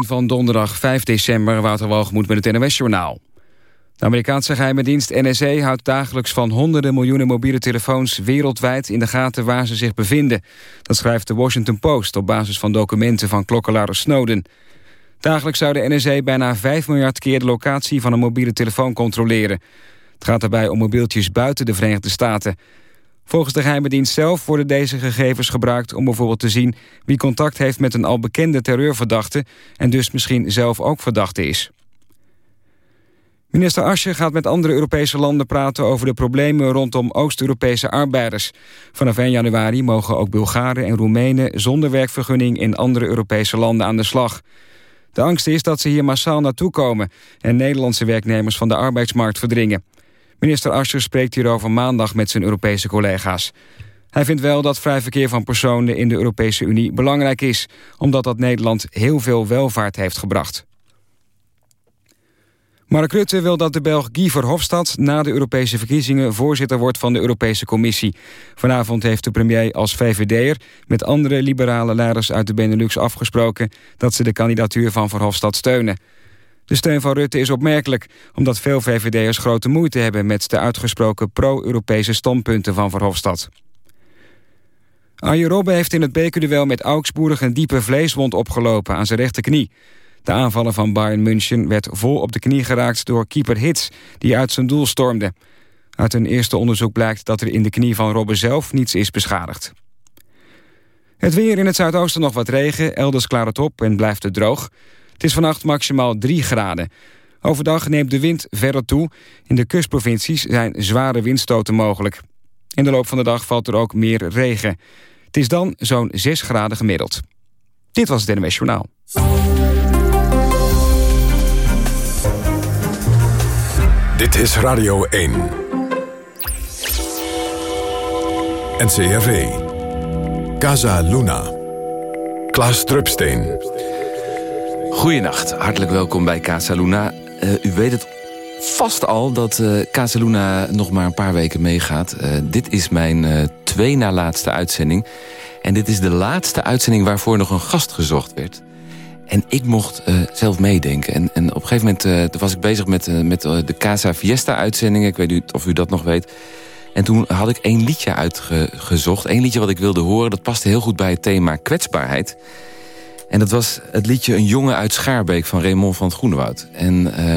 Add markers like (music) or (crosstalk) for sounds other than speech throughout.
van donderdag 5 december, Wouter Walgemoed met het NOS-journaal. De Amerikaanse geheime dienst NSA houdt dagelijks van honderden miljoenen mobiele telefoons wereldwijd in de gaten waar ze zich bevinden. Dat schrijft de Washington Post op basis van documenten van klokkenluider Snowden. Dagelijks zou de NSA bijna 5 miljard keer de locatie van een mobiele telefoon controleren. Het gaat daarbij om mobieltjes buiten de Verenigde Staten. Volgens de geheime dienst zelf worden deze gegevens gebruikt om bijvoorbeeld te zien wie contact heeft met een al bekende terreurverdachte en dus misschien zelf ook verdachte is. Minister Asje gaat met andere Europese landen praten over de problemen rondom Oost-Europese arbeiders. Vanaf 1 januari mogen ook Bulgaren en Roemenen zonder werkvergunning in andere Europese landen aan de slag. De angst is dat ze hier massaal naartoe komen en Nederlandse werknemers van de arbeidsmarkt verdringen. Minister Ascher spreekt hierover maandag met zijn Europese collega's. Hij vindt wel dat vrij verkeer van personen in de Europese Unie belangrijk is... omdat dat Nederland heel veel welvaart heeft gebracht. Mark Rutte wil dat de Belg Guy Verhofstadt na de Europese verkiezingen voorzitter wordt van de Europese Commissie. Vanavond heeft de premier als VVD'er met andere liberale leiders uit de Benelux afgesproken dat ze de kandidatuur van Verhofstadt steunen. De steun van Rutte is opmerkelijk, omdat veel VVD'ers grote moeite hebben met de uitgesproken pro-Europese standpunten van Verhofstadt. Arjen Robben heeft in het bekerduel met Augsburg een diepe vleeswond opgelopen aan zijn rechterknie. De aanvaller van Bayern München werd vol op de knie geraakt door keeper Hits, die uit zijn doel stormde. Uit een eerste onderzoek blijkt dat er in de knie van Robben zelf niets is beschadigd. Het weer in het zuidoosten nog wat regen, elders klaart het op en blijft het droog. Het is vannacht maximaal 3 graden. Overdag neemt de wind verder toe. In de kustprovincies zijn zware windstoten mogelijk. In de loop van de dag valt er ook meer regen. Het is dan zo'n 6 graden gemiddeld. Dit was het NMS Journaal. Dit is Radio 1. NCRV. Casa Luna. Klaas Drupsteen. Goedenacht, hartelijk welkom bij Casa Luna. Uh, u weet het vast al dat uh, Casa Luna nog maar een paar weken meegaat. Uh, dit is mijn twee na laatste uitzending. En dit is de laatste uitzending waarvoor nog een gast gezocht werd. En ik mocht zelf meedenken. En, en op een gegeven moment was ik bezig met, met de Casa Fiesta uitzendingen. Ik weet niet of u dat nog weet. En toen had ik één liedje uitgezocht. Eén liedje wat ik wilde horen. Dat paste heel goed bij het thema kwetsbaarheid. En dat was het liedje Een jongen uit Schaarbeek van Raymond van het Groenewoud. En, uh,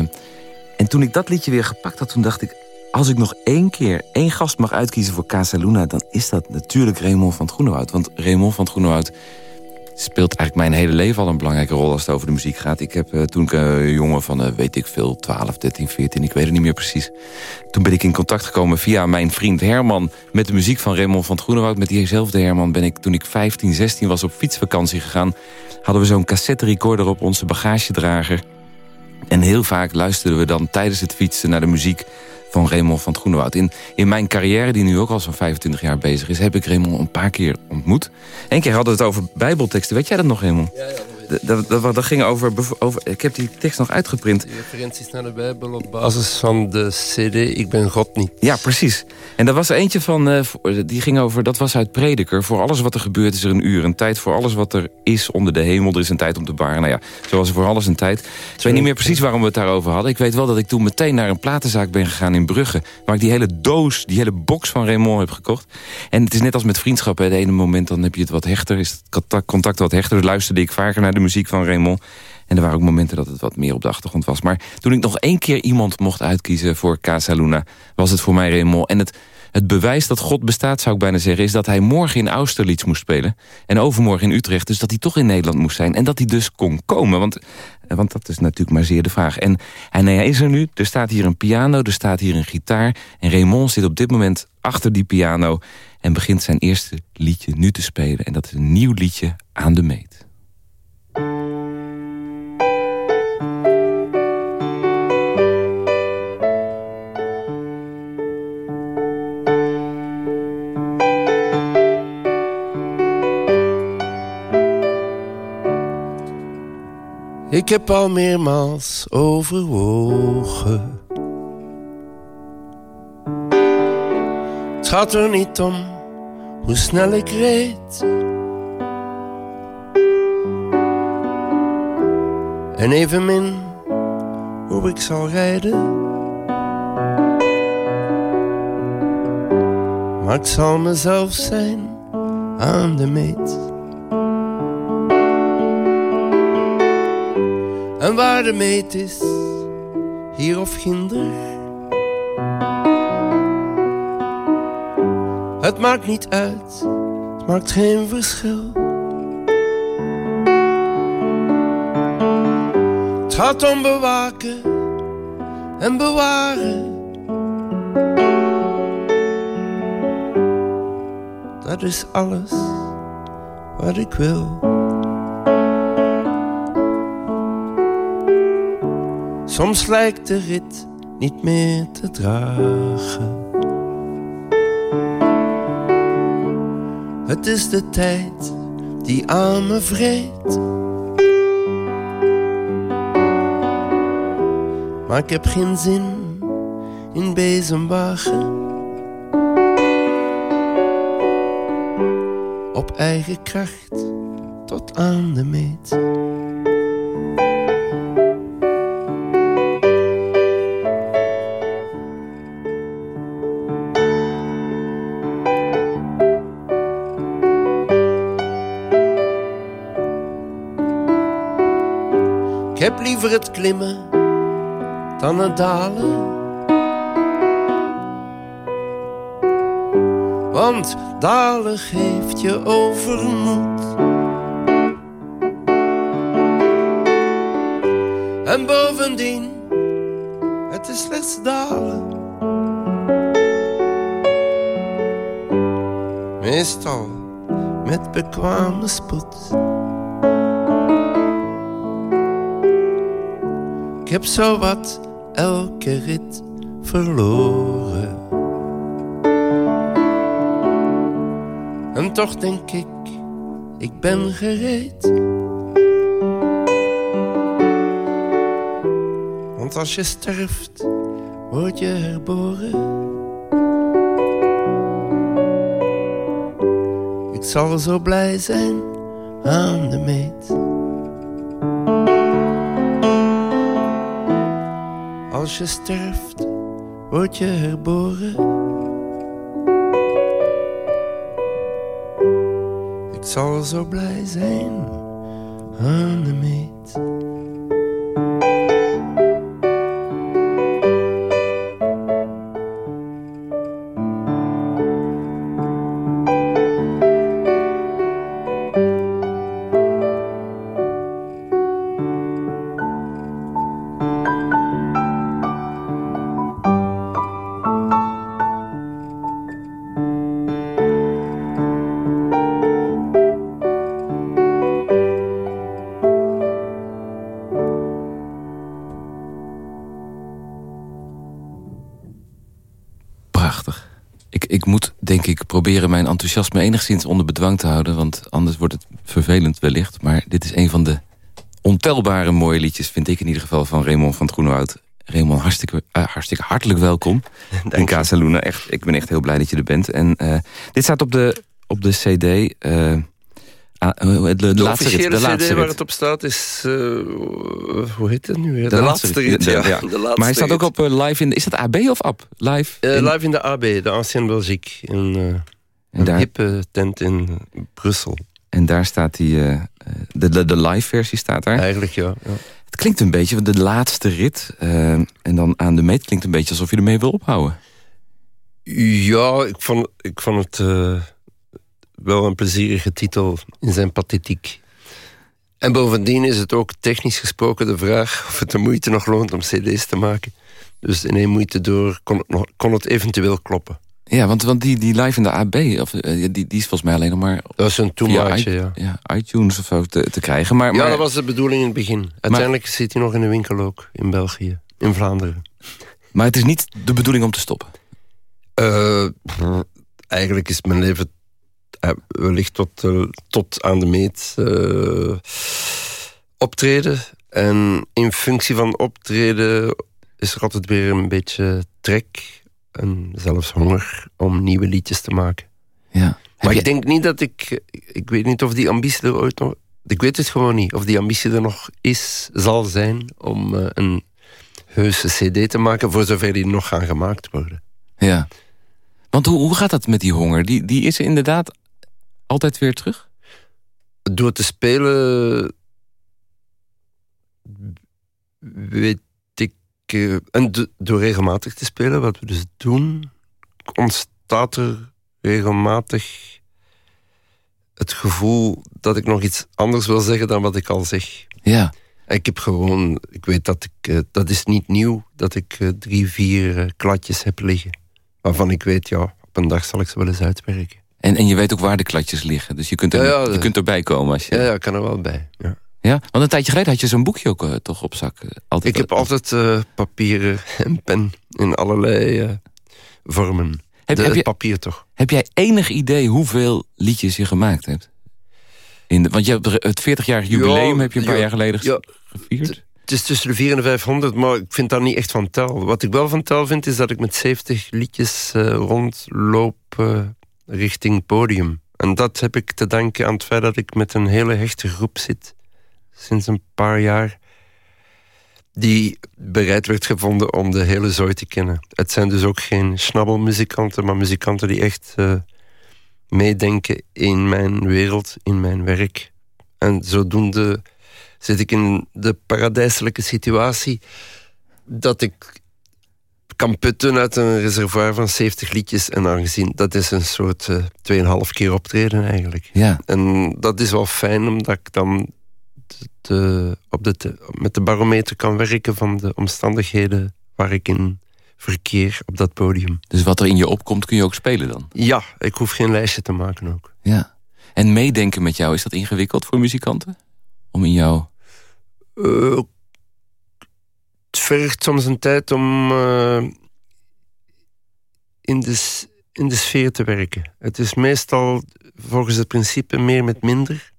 en toen ik dat liedje weer gepakt had, toen dacht ik... als ik nog één keer één gast mag uitkiezen voor Casa Luna... dan is dat natuurlijk Raymond van het Groenewoud. Want Raymond van het Groenewoud speelt eigenlijk mijn hele leven al een belangrijke rol als het over de muziek gaat. Ik heb uh, toen ik een uh, jongen van, weet ik veel, 12, 13, 14, ik weet het niet meer precies. Toen ben ik in contact gekomen via mijn vriend Herman met de muziek van Raymond van het Groenewoud. Met diezelfde Herman ben ik toen ik 15, 16 was op fietsvakantie gegaan. Hadden we zo'n cassette recorder op onze bagagedrager. En heel vaak luisterden we dan tijdens het fietsen naar de muziek van Raymond van het Groenewoud. In, in mijn carrière, die nu ook al zo'n 25 jaar bezig is... heb ik Raymond een paar keer ontmoet. Eén keer hadden we het over bijbelteksten. Weet jij dat nog, Raymond? Ja, ja. Dat, dat, dat, ging over, over... Ik heb die tekst nog uitgeprint. referenties naar de Bijbel op basis van de cd Ik ben God niet. Ja, precies. En dat was er eentje van... Uh, die ging over... Dat was uit Prediker. Voor alles wat er gebeurt is er een uur. Een tijd voor alles wat er is onder de hemel. Er is een tijd om te baren. Nou ja, zoals er voor alles een tijd. Ik weet niet meer precies waarom we het daarover hadden. Ik weet wel dat ik toen meteen naar een platenzaak ben gegaan in Brugge. Waar ik die hele doos, die hele box van Raymond heb gekocht. En het is net als met vriendschappen. Het ene moment dan heb je het wat hechter. Is het contact wat hechter. Dus luisterde ik vaker naar de muziek van Raymond. En er waren ook momenten dat het wat meer op de achtergrond was. Maar toen ik nog één keer iemand mocht uitkiezen voor Casa Luna... was het voor mij Raymond. En het, het bewijs dat God bestaat, zou ik bijna zeggen... is dat hij morgen in Austerlitz moest spelen. En overmorgen in Utrecht. Dus dat hij toch in Nederland moest zijn. En dat hij dus kon komen. Want, want dat is natuurlijk maar zeer de vraag. En, en hij is er nu. Er staat hier een piano, er staat hier een gitaar. En Raymond zit op dit moment achter die piano... en begint zijn eerste liedje nu te spelen. En dat is een nieuw liedje aan de meet. Ik heb al meermaals overwogen. Het gaat er niet om hoe snel ik reed. En evenmin hoe ik zal rijden. Maar ik zal mezelf zijn aan de meet. En waar de meet is, hier of ginder. Het maakt niet uit, het maakt geen verschil. Het gaat om bewaken en bewaren. Dat is alles wat ik wil. Soms lijkt de rit niet meer te dragen. Het is de tijd die aan me vreet. Maar ik heb geen zin in bezemwagen. Op eigen kracht tot aan de meet. Heb liever het klimmen dan het dalen. Want dalen geeft je overmoed. En bovendien, het is slechts dalen. Meestal met bekwame spoed. Heb zo wat elke rit verloren. En toch denk ik, ik ben gereed. Want als je sterft, word je herboren. Ik zal zo blij zijn aan de meet. Als je sterft, word je herboren. Ik zal zo blij zijn aan proberen mijn enthousiasme enigszins onder bedwang te houden... want anders wordt het vervelend wellicht. Maar dit is een van de ontelbare mooie liedjes... vind ik in ieder geval van Raymond van het Groenewoud. Raymond, hartstikke, eh, hartstikke hartelijk welkom (laughs) in Casa Luna. Echt, ik ben echt heel blij dat je er bent. En eh, dit staat op de, op de cd... ah, de, de, De, laatste rit, de laatste CD waar het op staat is... hoe heet het nu? weer? De De, laatste rit, ja. ja. De laatste Maar hij staat ook op live in... Is dat AB of AB? Live? In- live in de AB, de Ancien Belgique. In, en, een daar, hippe tent in Brussel. en daar staat die... eh, eh, de, de, de live versie staat daar. Eigenlijk, ja. ja. Het klinkt een beetje, de laatste rit... eh, en dan aan de meet klinkt een beetje alsof je ermee wil ophouden. Ja, ik vond, ik vond het eh, wel een plezierige titel in zijn pathetiek. En bovendien is het ook technisch gesproken de vraag of het de moeite nog loont om cd's te maken. Dus in één moeite door kon het, nog, kon het eventueel kloppen. Ja, want, want die, die live in de AB, of, eh, die, die is volgens mij alleen nog maar Dat is een toemaatje, ja. ja, iTunes of zo te, te krijgen. Maar, Ja, maar, dat was de bedoeling in het begin. Uiteindelijk zit hij nog in de winkel ook, in België, in Vlaanderen. maar het is niet de bedoeling om te stoppen. Eh, eigenlijk is mijn leven eh, wellicht tot, tot aan de meet optreden. En in functie van optreden is er altijd weer een beetje trek en zelfs honger om nieuwe liedjes te maken. Ja. Maar ik denk niet dat ik... Ik weet niet of die ambitie er ooit nog Ik weet het gewoon niet. Of die ambitie er nog is, zal zijn om uh, een heuse cd te maken... voor zover die nog gaan gemaakt worden. Ja. Want hoe, hoe gaat dat met die honger? Die, die is inderdaad altijd weer terug? Door te spelen... weet en door regelmatig te spelen, wat we dus doen... ontstaat er regelmatig het gevoel dat ik nog iets anders wil zeggen dan wat ik al zeg. Ja. Ik heb gewoon, ik weet dat ik, uh, dat is niet nieuw, dat ik uh, drie, vier uh, kladjes heb liggen. Waarvan ik weet, ja, op een dag zal ik ze wel eens uitwerken. En, en je weet ook waar de kladjes liggen, dus je kunt, er, ja, ja, je kunt erbij komen. Als je... Ja, ja, ik kan er wel bij. Ja. Ja, want een tijdje geleden had je zo'n boekje ook toch op zak. altijd, ik heb altijd papieren (laughs) en pen in allerlei vormen. Heb, de, heb je, papier toch. Heb jij enig idee hoeveel liedjes je gemaakt hebt? In de, want je hebt het 40-jarig jubileum heb je een paar jaar geleden ja, gevierd. Het is tussen de 4 en de 500, maar ik vind daar niet echt van tel. Wat ik wel van tel vind, is dat ik met 70 liedjes rondloop richting podium. En dat heb ik te danken aan het feit dat ik met een hele hechte groep zit. Sinds een paar jaar die bereid werd gevonden om de hele zooi te kennen. Het zijn dus ook geen snabbelmuzikanten, maar muzikanten die echt uh, meedenken in mijn wereld, in mijn werk. En zodoende zit ik in de paradijselijke situatie dat ik kan putten uit een reservoir van 70 liedjes. En aangezien dat is een soort uh, eh, 2,5 keer optreden eigenlijk. Ja. En dat is wel fijn omdat ik dan de, op de, met de barometer kan werken van de omstandigheden waar ik in verkeer op dat podium. Dus wat er in je opkomt kun je ook spelen dan? Ja, ik hoef geen lijstje te maken ook. Ja. En meedenken met jou, is dat ingewikkeld voor muzikanten? Om in jou... Uh, het vergt soms een tijd om uh, in, de, in de sfeer te werken. Het is meestal volgens het principe meer met minder.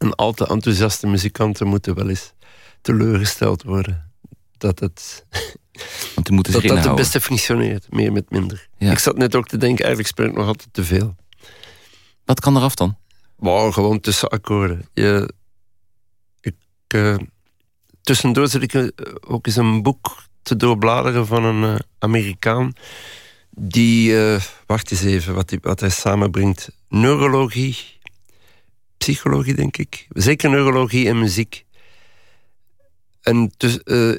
En al te enthousiaste muzikanten moeten wel eens teleurgesteld worden. Dat het, (laughs) Want die moeten dat, dat het beste functioneert, meer met minder. Ik zat net ook te denken, eigenlijk speel ik nog altijd te veel. Wat kan eraf dan? Wow, gewoon tussenakkoorden. Je, ik, uh, tussendoor zit ik eh, ook eens een boek te doorbladeren van een uh, Amerikaan. Die, wacht eens even, wat, die, wat hij samenbrengt. Neurologie, psychologie, denk ik. Zeker neurologie en muziek. En dus, uh,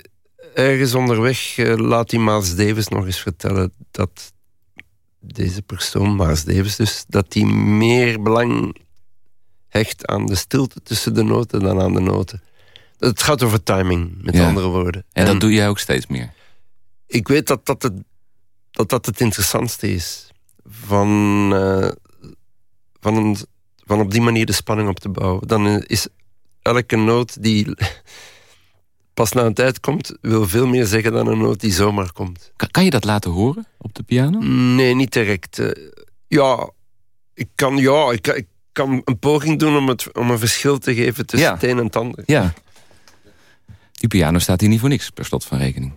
ergens onderweg uh, laat die Miles Davis nog eens vertellen dat deze persoon, Miles Davis dus, dat hij meer belang hecht aan de stilte tussen de noten dan aan de noten. Het gaat over timing, met andere woorden. En, en dat doe jij ook steeds meer? Ik weet dat dat het, dat, dat het interessantste is. Van, uh, van een van op die manier de spanning op te bouwen. Dan is elke noot die pas na een tijd komt, wil veel meer zeggen dan een noot die zomaar komt. Kan, je dat laten horen op de piano? Nee, niet direct. Eh, ja, ik kan, ja, ik, ik, kan een poging doen om, het, om een verschil te geven tussen ja. het een en het ander. Ja. Die piano staat hier niet voor niks, per slot van rekening.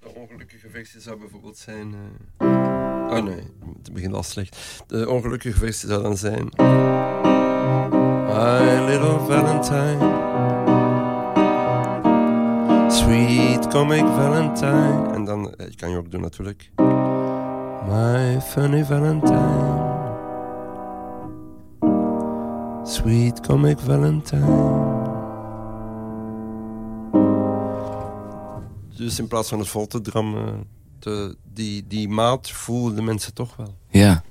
De ongelukkige versie zou bijvoorbeeld zijn... Uh... Oh nee, het begint al slecht. De ongelukkige versie zou dan zijn... My little Valentine. Sweet comic Valentine. En dan, eh, kan je ook doen natuurlijk. My funny Valentine. Sweet comic Valentine. Dus in plaats van het vol te drammen de, die, die maat voelen de mensen toch wel. Ja.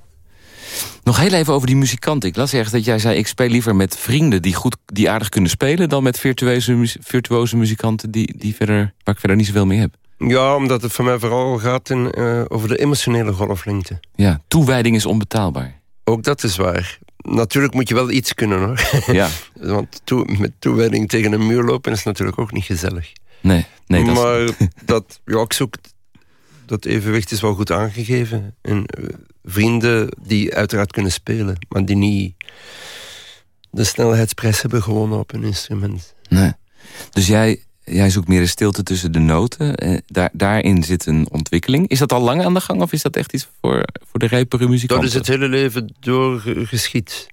Nog heel even over die muzikanten. Ik las ergens dat jij zei... ik speel liever met vrienden die, goed, die aardig kunnen spelen... dan met virtuoze, virtuoze muzikanten die, die verder, waar ik verder niet zoveel mee heb. Ja, omdat het voor mij vooral gaat in, uh, over de emotionele golflengte. Ja, toewijding is onbetaalbaar. Ook dat is waar. Natuurlijk moet je wel iets kunnen hoor. (laughs) Ja. Want toe, met toewijding tegen een muur lopen is natuurlijk ook niet gezellig. Nee, nee. Dat maar dat, ja, ik zoek dat evenwicht is wel goed aangegeven. En uh, vrienden die uiteraard kunnen spelen, maar die niet de snelheidsprijs hebben gewonnen op een instrument. Nee. Dus jij, jij zoekt meer de stilte tussen de noten. Eh, daar, daarin zit een ontwikkeling. Is dat al lang aan de gang of is dat echt iets voor, voor de rijpere muzikanten? Dat is het hele leven door geschied.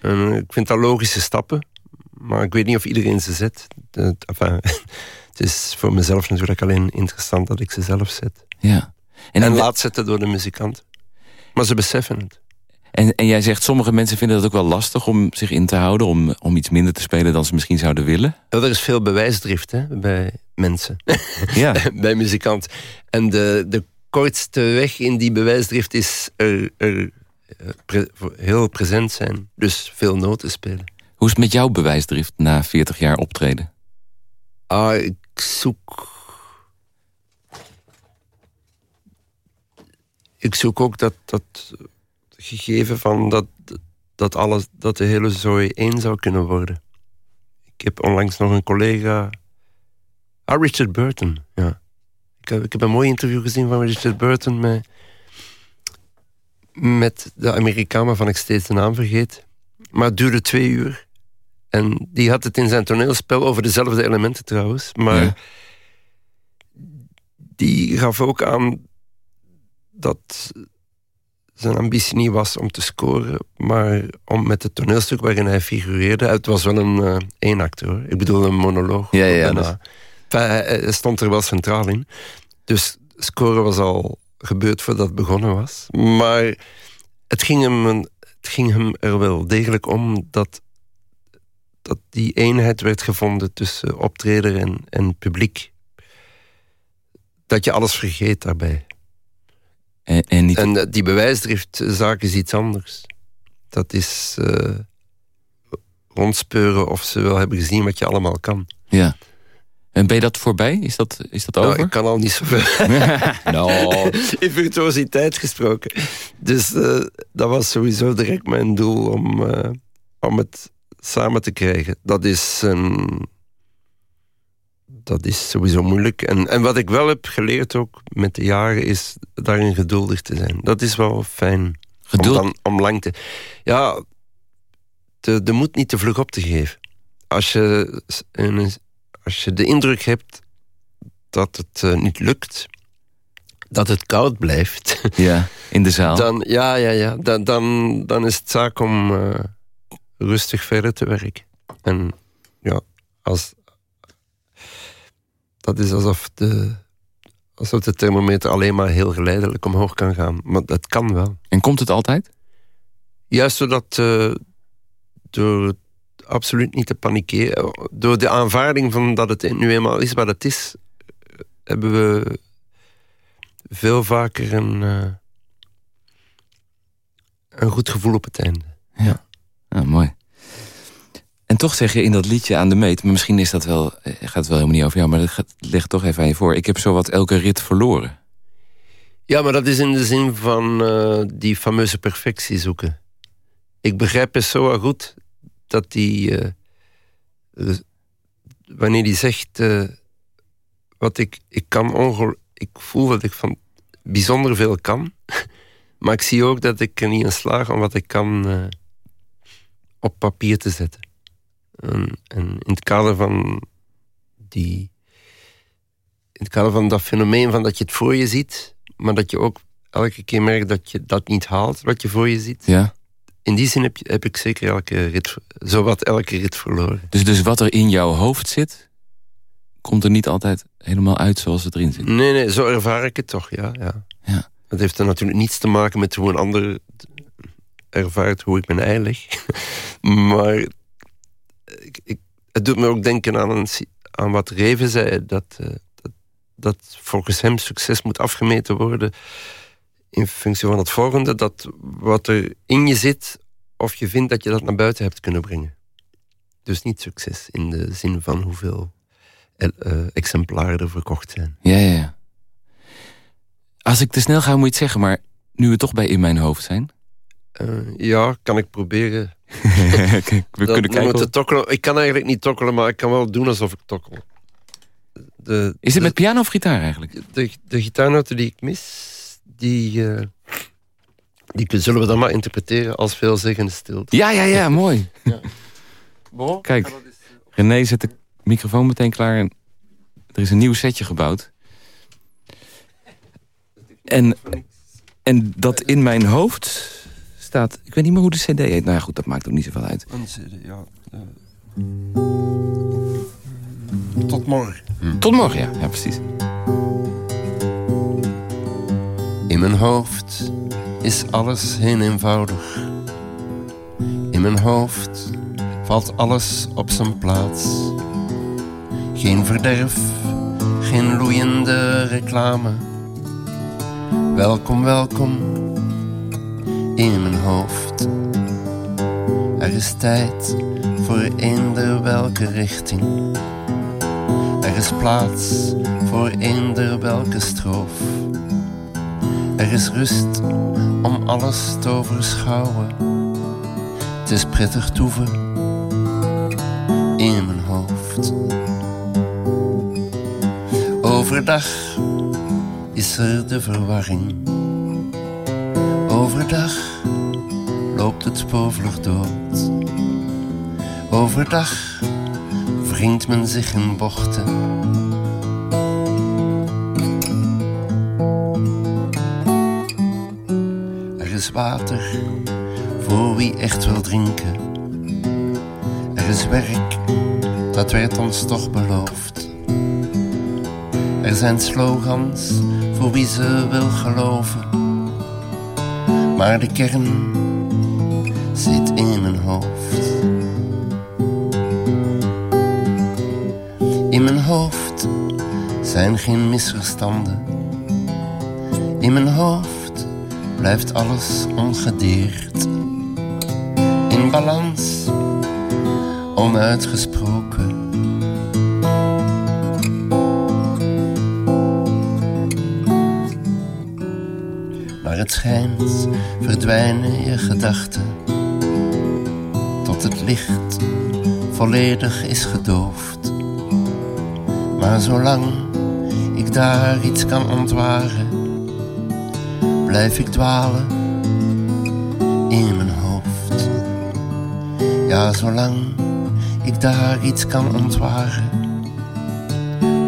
En ik vind dat logische stappen. Maar ik weet niet of iedereen ze zet. (laughs) het is voor mezelf natuurlijk alleen interessant dat ik ze zelf zet. Ja. En, en laat zetten door de muzikant. Maar ze beseffen het. En, en jij zegt, sommige mensen vinden het ook wel lastig om zich in te houden... om, om iets minder te spelen dan ze misschien zouden willen? er is veel bewijsdrift hè, bij mensen. Ja. (laughs) bij muzikanten. En de, de kortste weg in die bewijsdrift is er, er eh, heel present zijn. Dus veel noten spelen. Hoe is het met jouw bewijsdrift na 40 jaar optreden? Ah, ik zoek... Ik zoek ook dat, dat gegeven van dat, dat, alles, dat de hele zooi één zou kunnen worden. Ik heb onlangs nog een collega... Ah, Richard Burton, ja. Ik heb, ik heb een mooi interview gezien van Richard Burton met, met de Amerikaan waarvan ik steeds de naam vergeet. Maar het duurde twee uur. En die had het in zijn toneelspel over dezelfde elementen trouwens. Maar die gaf ook aan dat zijn ambitie niet was om te scoren, maar om met het toneelstuk waarin hij figureerde. Het was wel een uh, eenakte hoor. Ik bedoel een monoloog. Ja, ja, dus... hij, stond er wel centraal in. Dus scoren was al gebeurd voordat het begonnen was. Maar het ging hem, het ging hem er wel degelijk om dat, dat die eenheid werd gevonden tussen optreder en, en publiek. Dat je alles vergeet daarbij. En, en, niet... en die bewijsdriftzaak is iets anders. Dat is uh, rondspeuren of ze wel hebben gezien wat je allemaal kan. Ja. En ben je dat voorbij? Is dat, is dat nou, over? ik kan al niet zoveel. (laughs) no. (laughs) In virtuositeit gesproken. Dus uh, dat was sowieso direct mijn doel om, uh, om het samen te krijgen. Dat is een dat is sowieso moeilijk. En, en wat ik wel heb geleerd ook met de jaren is daarin geduldig te zijn. Dat is wel fijn. Geduld? Om, dan, om lang te... Ja, de, de moed niet te vlug op te geven. Als je, als je de indruk hebt dat het uh, niet lukt, dat het koud blijft. (laughs) Ja, in de zaal. Dan, ja, ja, ja. Dan, dan, dan is het zaak om uh, rustig verder te werken. En ja, als, dat is alsof de, alsof de thermometer alleen maar heel geleidelijk omhoog kan gaan. Maar dat kan wel. En komt het altijd? Juist doordat, uh, door absoluut niet te panikeren, door de aanvaarding van dat het nu eenmaal is wat het is, hebben we veel vaker een, uh, een goed gevoel op het einde. Ja, ja mooi. En toch zeg je in dat liedje aan de meet... maar misschien is dat wel, eh, gaat het wel helemaal niet over jou... maar dat gaat, leg toch even aan je voor. Ik heb zowat elke rit verloren. Ja, maar dat is in de zin van uh, die fameuze perfectie zoeken. Ik begrijp het zo goed dat die... Uh, wanneer die zegt... Wat ik, ik kan Ik voel dat ik van bijzonder veel kan. (laughs) maar ik zie ook dat ik er niet in slaag om wat ik kan op papier te zetten. En, in het kader van die. In het kader van dat fenomeen van dat je het voor je ziet, maar dat je ook elke keer merkt dat je dat niet haalt, wat je voor je ziet. Ja. In die zin heb, je, heb ik zeker elke rit, zowat elke rit verloren. Dus, dus wat er in jouw hoofd zit, komt er niet altijd helemaal uit zoals het erin zit? Nee, nee, zo ervaar ik het toch, ja. ja. ja. Het heeft er natuurlijk niets te maken met hoe een ander ervaart hoe ik mijn ei leg. (laughs) maar ik, het doet me ook denken aan, een, aan wat Reven zei, dat, uh, dat, dat, volgens hem succes moet afgemeten worden in functie van het volgende, dat wat er in je zit, of je vindt dat je dat naar buiten hebt kunnen brengen. Dus niet succes in de zin van hoeveel uh, exemplaren er verkocht zijn. Ja, ja, ja. Als ik te snel ga, moet je het zeggen, maar nu we toch bij in mijn hoofd zijn. Uh, ja, kan ik proberen (laughs) we kunnen kijken. Tokkelen. Ik kan eigenlijk niet tokkelen, maar ik kan wel doen alsof ik tokkel. De, is het met piano of gitaar eigenlijk? De, de gitaarnoten die ik mis, die, uh, die zullen we dan maar interpreteren als veelzeggende stilte. Ja, ja, ja, (laughs) mooi. Ja. Kijk, eh, René zet de microfoon meteen klaar en er is een nieuw setje gebouwd. En, en dat in mijn hoofd staat... Ik weet niet meer hoe de cd heet. Nou ja, goed, dat maakt ook niet zoveel uit. Een cd, ja. tot morgen. Tot morgen, ja. Ja, precies. In mijn hoofd is alles heel eenvoudig. In mijn hoofd valt alles op zijn plaats. Geen verderf, geen loeiende reclame. Welkom, welkom in mijn hoofd. Er is tijd voor eender welke richting. Er is plaats voor eender welke stroof. Er is rust om alles te overschouwen. Het is prettig toeven in mijn hoofd. Overdag is er de verwarring. Overdag loopt het spoorvlug dood. Overdag wringt men zich in bochten. Er is water voor wie echt wil drinken. Er is werk, dat werd ons toch beloofd. Er zijn slogans voor wie ze wil geloven. Maar de kern zit in mijn hoofd. In mijn hoofd zijn geen misverstanden. In mijn hoofd blijft alles ongedeerd. In balans, onuitgesproken. Schijnt verdwijnen je gedachten. Tot het licht volledig is gedoofd. Maar zolang ik daar iets kan ontwaren, blijf ik dwalen in mijn hoofd. Ja, zolang ik daar iets kan ontwaren,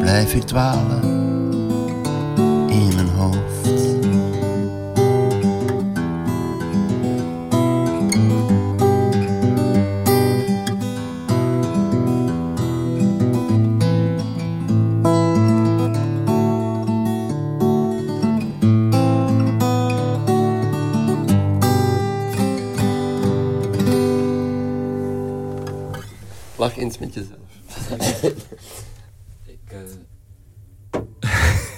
blijf ik dwalen Lach eens met jezelf. (laughs)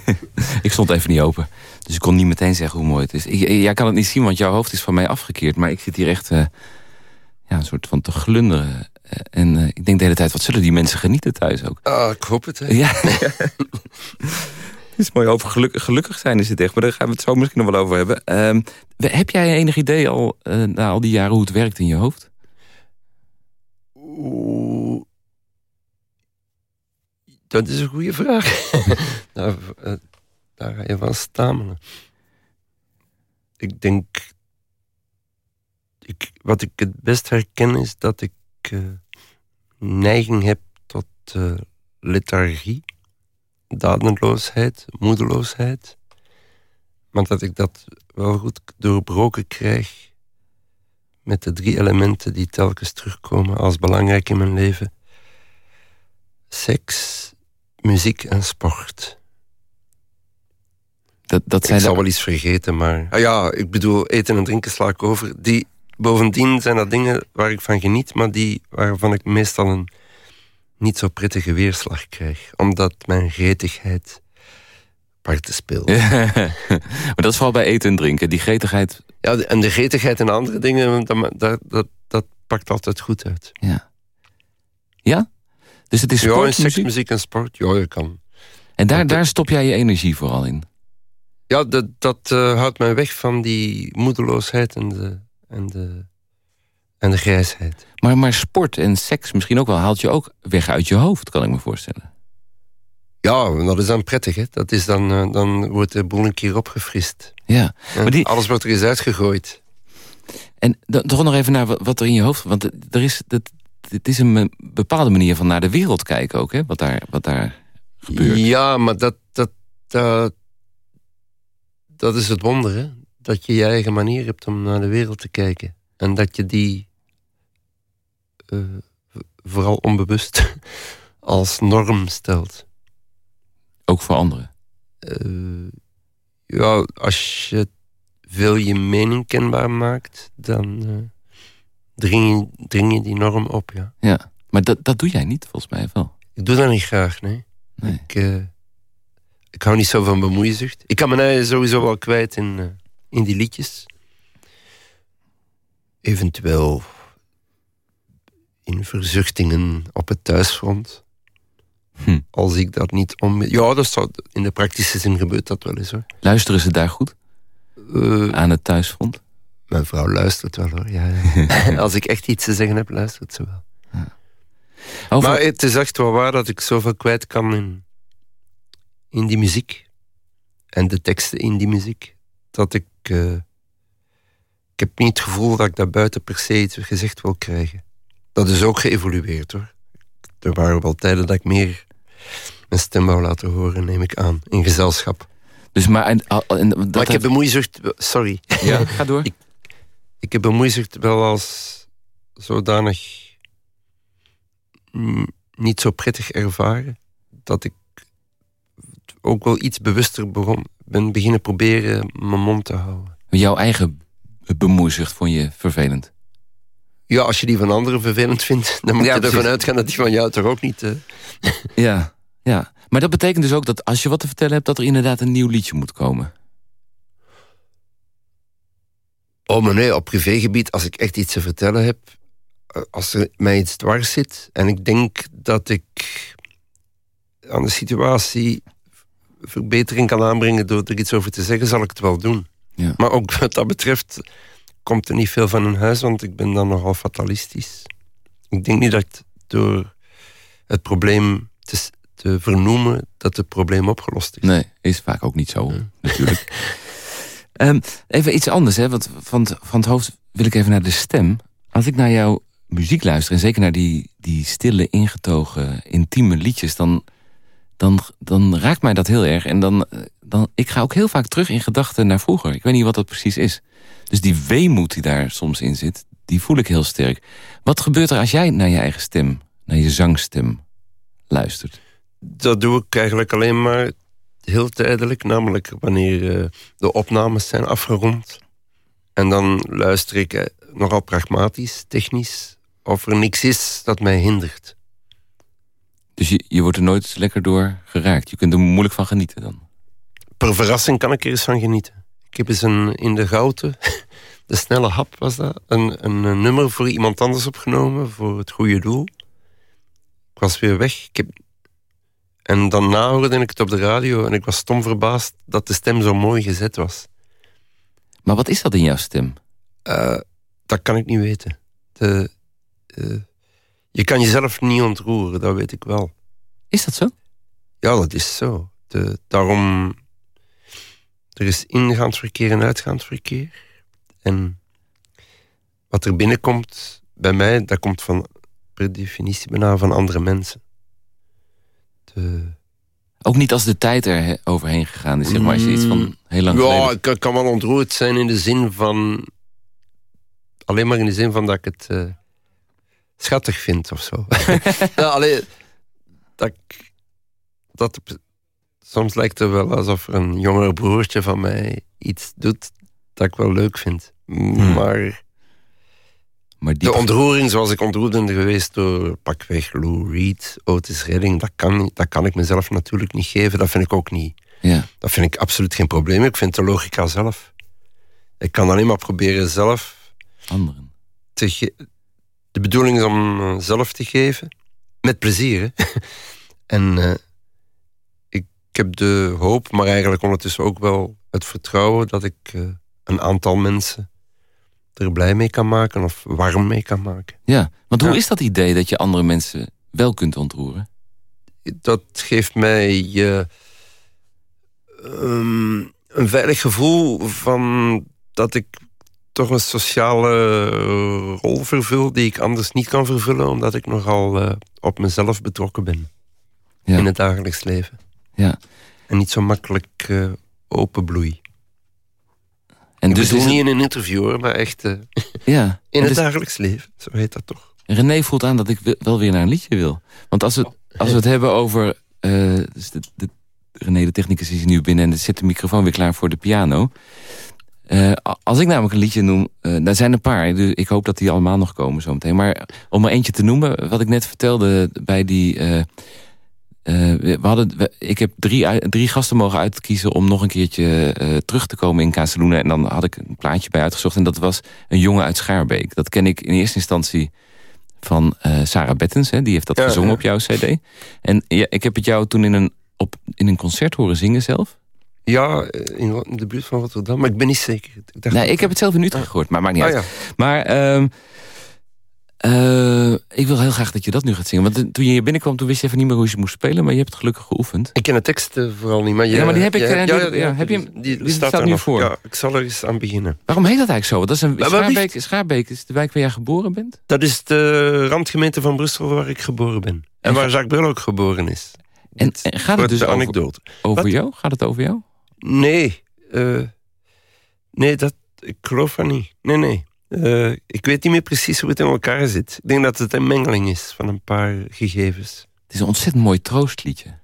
(laughs) Ik stond even niet open. Dus ik kon niet meteen zeggen hoe mooi het is. Ik, jij kan het niet zien, want jouw hoofd is van mij afgekeerd. Maar ik zit hier echt eh, ja, een soort van te glunderen. Eh, en eh, ik denk de hele tijd, wat zullen die mensen genieten thuis ook? Ah, ik hoop het. Hè. Ja. (laughs) Het is mooi over gelukkig, gelukkig zijn is het echt. Maar daar gaan we het zo misschien nog wel over hebben. Ehm, heb jij enig idee al, na al die jaren hoe het werkt in je hoofd? Oeh. Dat is een goede vraag. (laughs) daar, uh, daar ga je van stamelen. Ik denk... Ik, wat ik het best herken is dat ik uh, neiging heb tot uh, lethargie, dadeloosheid, moedeloosheid. Maar dat ik dat wel goed doorbroken krijg met de drie elementen die telkens terugkomen als belangrijk in mijn leven. Seks, muziek en sport. Dat, dat zijn ik zal wel iets vergeten, maar... Ah ja, ik bedoel, eten en drinken sla ik over. Die, bovendien zijn dat dingen waar ik van geniet... maar die, waarvan ik meestal een niet zo prettige weerslag krijg. Omdat mijn gretigheid parten speelt. (laughs) maar dat is vooral bij eten en drinken, die gretigheid... Ja, en de gretigheid en andere dingen, dat, dat, dat, dat pakt altijd goed uit. Ja? Ja? Dus het is ja, en seks, muziek en sport, ja, je kan. En daar, daar stop jij je energie vooral in? Ja, dat, dat uh, houdt mij weg van die moedeloosheid en de, en de, en de grijsheid. Maar, maar sport en seks misschien ook wel haalt je ook weg uit je hoofd, kan ik me voorstellen. Ja, dat is dan prettig. Hè? Dat is dan, uh, dan wordt de boel een keer opgefrist. Ja, maar die... Alles wordt er eens uitgegooid. En dan, toch nog even naar wat er in je hoofd... Want er is, dat, het is een bepaalde manier van naar de wereld kijken ook, hè? Wat daar, wat daar gebeurt. Ja, maar dat, dat, dat, dat is het wonder, hè? dat je je eigen manier hebt om naar de wereld te kijken. En dat je die uh, vooral onbewust (laughs) als norm stelt. Ook voor anderen? Uh, ja, als je veel je mening kenbaar maakt, dan uh, dring, je, dring je die norm op, ja. Ja, maar dat, dat doe jij niet, volgens mij wel. Ik doe dat niet graag, nee. nee. Ik, uh, ik hou niet zo van bemoeizucht. Ik kan me sowieso wel kwijt in, in die liedjes. Eventueel in verzuchtingen op het thuisfront. Hm. Als ik dat niet om... Ja, dat zou, in de praktische zin gebeurt dat wel eens hoor. Luisteren ze daar goed? Uh, Aan het thuisfront? Mijn vrouw luistert wel hoor. Ja, ja. (laughs) (laughs) Als ik echt iets te zeggen heb, luistert ze wel. Ja. Over... Maar het is echt wel waar dat ik zoveel kwijt kan in, in die muziek. En de teksten in die muziek. Dat ik... Uh, ik heb niet het gevoel dat ik dat buiten per se iets gezegd wil krijgen. Dat is ook geëvolueerd hoor. Er waren wel tijden dat ik meer mijn stem wou laten horen, neem ik aan, in gezelschap. Dus maar, en, en, dat maar ik heb bemoeizucht... Sorry. Ja, (laughs) ga door. ik, ik heb bemoeizucht wel als zodanig niet zo prettig ervaren. Dat ik ook wel iets bewuster begon, ben beginnen proberen mijn mond te houden. Jouw eigen bemoeizucht vond je vervelend? Ja, als je die van anderen vervelend vindt, dan moet ja, je ervan uitgaan dat die van jou toch ook niet... Uh... Ja, ja. Maar dat betekent dus ook dat als je wat te vertellen hebt... dat er inderdaad een nieuw liedje moet komen. Oh, maar nee, op privégebied, als ik echt iets te vertellen heb... als er mij iets dwars zit... en ik denk dat ik aan de situatie verbetering kan aanbrengen... door er iets over te zeggen, zal ik het wel doen. Ja. Maar ook wat dat betreft komt er niet veel van een huis... want ik ben dan nogal fatalistisch. Ik denk niet dat door het probleem te, te vernoemen... dat het probleem opgelost is. Nee, is vaak ook niet zo, ja. (laughs) natuurlijk. Um, even iets anders, hè? Want van het, van het hoofd wil ik even naar de stem. Als ik naar jouw muziek luister, en zeker naar die, die stille, ingetogen, intieme liedjes... dan, dan, dan raakt mij dat heel erg. En dan, dan, ik ga ook heel vaak terug in gedachten naar vroeger. Ik weet niet wat dat precies is. Dus die weemoed die daar soms in zit, die voel ik heel sterk. Wat gebeurt er als jij naar je eigen stem, naar je zangstem luistert? Dat doe ik eigenlijk alleen maar heel tijdelijk, namelijk wanneer uh, de opnames zijn afgerond. En dan luister ik uh, nogal pragmatisch, technisch, of er niks is dat mij hindert. Dus je, je wordt er nooit lekker door geraakt? Je kunt er moeilijk van genieten dan? Per verrassing kan ik er eens van genieten. Ik heb eens een, in de Gouten, (laughs) de snelle hap was dat, een, een, een nummer voor iemand anders opgenomen, voor het goede doel. Ik was weer weg. Ik heb en daarna hoorde ik het op de radio en ik was stom verbaasd dat de stem zo mooi gezet was. Maar wat is dat in jouw stem? Uh, dat kan ik niet weten. De, uh, je kan jezelf niet ontroeren, dat weet ik wel. Is dat zo? Ja, dat is zo. De, daarom... Er is ingaand verkeer en uitgaand verkeer. En wat er binnenkomt bij mij, dat komt van, per definitie bijna van andere mensen. De... Ook niet als de tijd er overheen gegaan is, zeg maar, als je iets van heel lang ja, geleden... ik kan wel ontroerd zijn in de zin van... Alleen maar in de zin van dat ik het uh, schattig vind of zo. (laughs) ja, alleen, dat, ik, dat Soms lijkt het wel alsof er een jonger broertje van mij iets doet dat ik wel leuk vind. Hmm. Maar maar die de ontroering zoals ik ontroerd ben geweest door pakweg Lou Reed, Otis Redding, dat kan, dat kan ik mezelf natuurlijk niet geven. Dat vind ik ook niet. Ja. Dat vind ik absoluut geen probleem. Ik vind de logica zelf. Ik kan alleen maar proberen zelf Anderen. te de bedoeling is om uh, zelf te geven. Met plezier. Hè? (laughs) en uh, ik, heb de hoop, maar eigenlijk ondertussen ook wel het vertrouwen dat ik uh, een aantal mensen er blij mee kan maken of warm mee kan maken. Ja, want hoe Ja. is dat idee dat je andere mensen wel kunt ontroeren? Dat geeft mij ehm, een veilig gevoel van dat ik toch een sociale eh, rol vervul die ik anders niet kan vervullen, omdat ik nogal eh, op mezelf betrokken ben Ja. in het dagelijks leven. Ja. En niet zo makkelijk eh, openbloei. En dus is niet in een interview hoor, maar echt uh, (laughs) ja. in het dus... dagelijks leven. Zo heet dat toch. En René voelt aan dat ik wel weer naar een liedje wil. Want als we, als we het hebben over... Uh, dus de, de, René, de technicus, is nu binnen en zet de microfoon weer klaar voor de piano. Uh, als ik namelijk een liedje noem, uh, daar zijn een paar. Dus ik hoop dat die allemaal nog komen zometeen. Maar om er eentje te noemen, wat ik net vertelde bij die... Uh, we hadden, ik heb drie, drie gasten mogen uitkiezen om nog een keertje terug te komen in Casaluna. En dan had ik een plaatje bij uitgezocht. En dat was een jongen uit Schaarbeek. Dat ken ik in eerste instantie van Sarah Bettens. Hè, die heeft dat gezongen op jouw cd. En ja, ik heb het jou toen in een, op, in een concert horen zingen zelf. Ja, in de buurt van Rotterdam, maar ik ben niet zeker. Ik, nee, ik heb het zelf in Utrecht gehoord, maar maakt niet ah, uit. Maar uh, uh, ik wil heel graag dat je dat nu gaat zingen. Want toen je hier binnenkwam, toen wist je even niet meer hoe je moest spelen... maar je hebt het gelukkig geoefend. Ik ken de tekst vooral niet, maar... Je, ja, maar die heb ik... Ja, ja, ja, ja heb je die, die staat, staat nu voor. Ja, ik zal er eens aan beginnen. Waarom heet dat eigenlijk zo? Dat is een, Schaarbeek, Schaarbeek is de wijk waar jij geboren bent? Dat is de randgemeente van Brussel waar ik geboren ben. En, waar Jacques Brel ook geboren is. En, en gaat het dus over, over jou? Gaat het over jou? Nee. Uh, nee, dat, ik geloof er niet. Nee, nee. Uh, ik weet niet meer precies hoe het in elkaar zit. Ik denk dat het een mengeling is van een paar gegevens. Het is een ontzettend mooi troostliedje.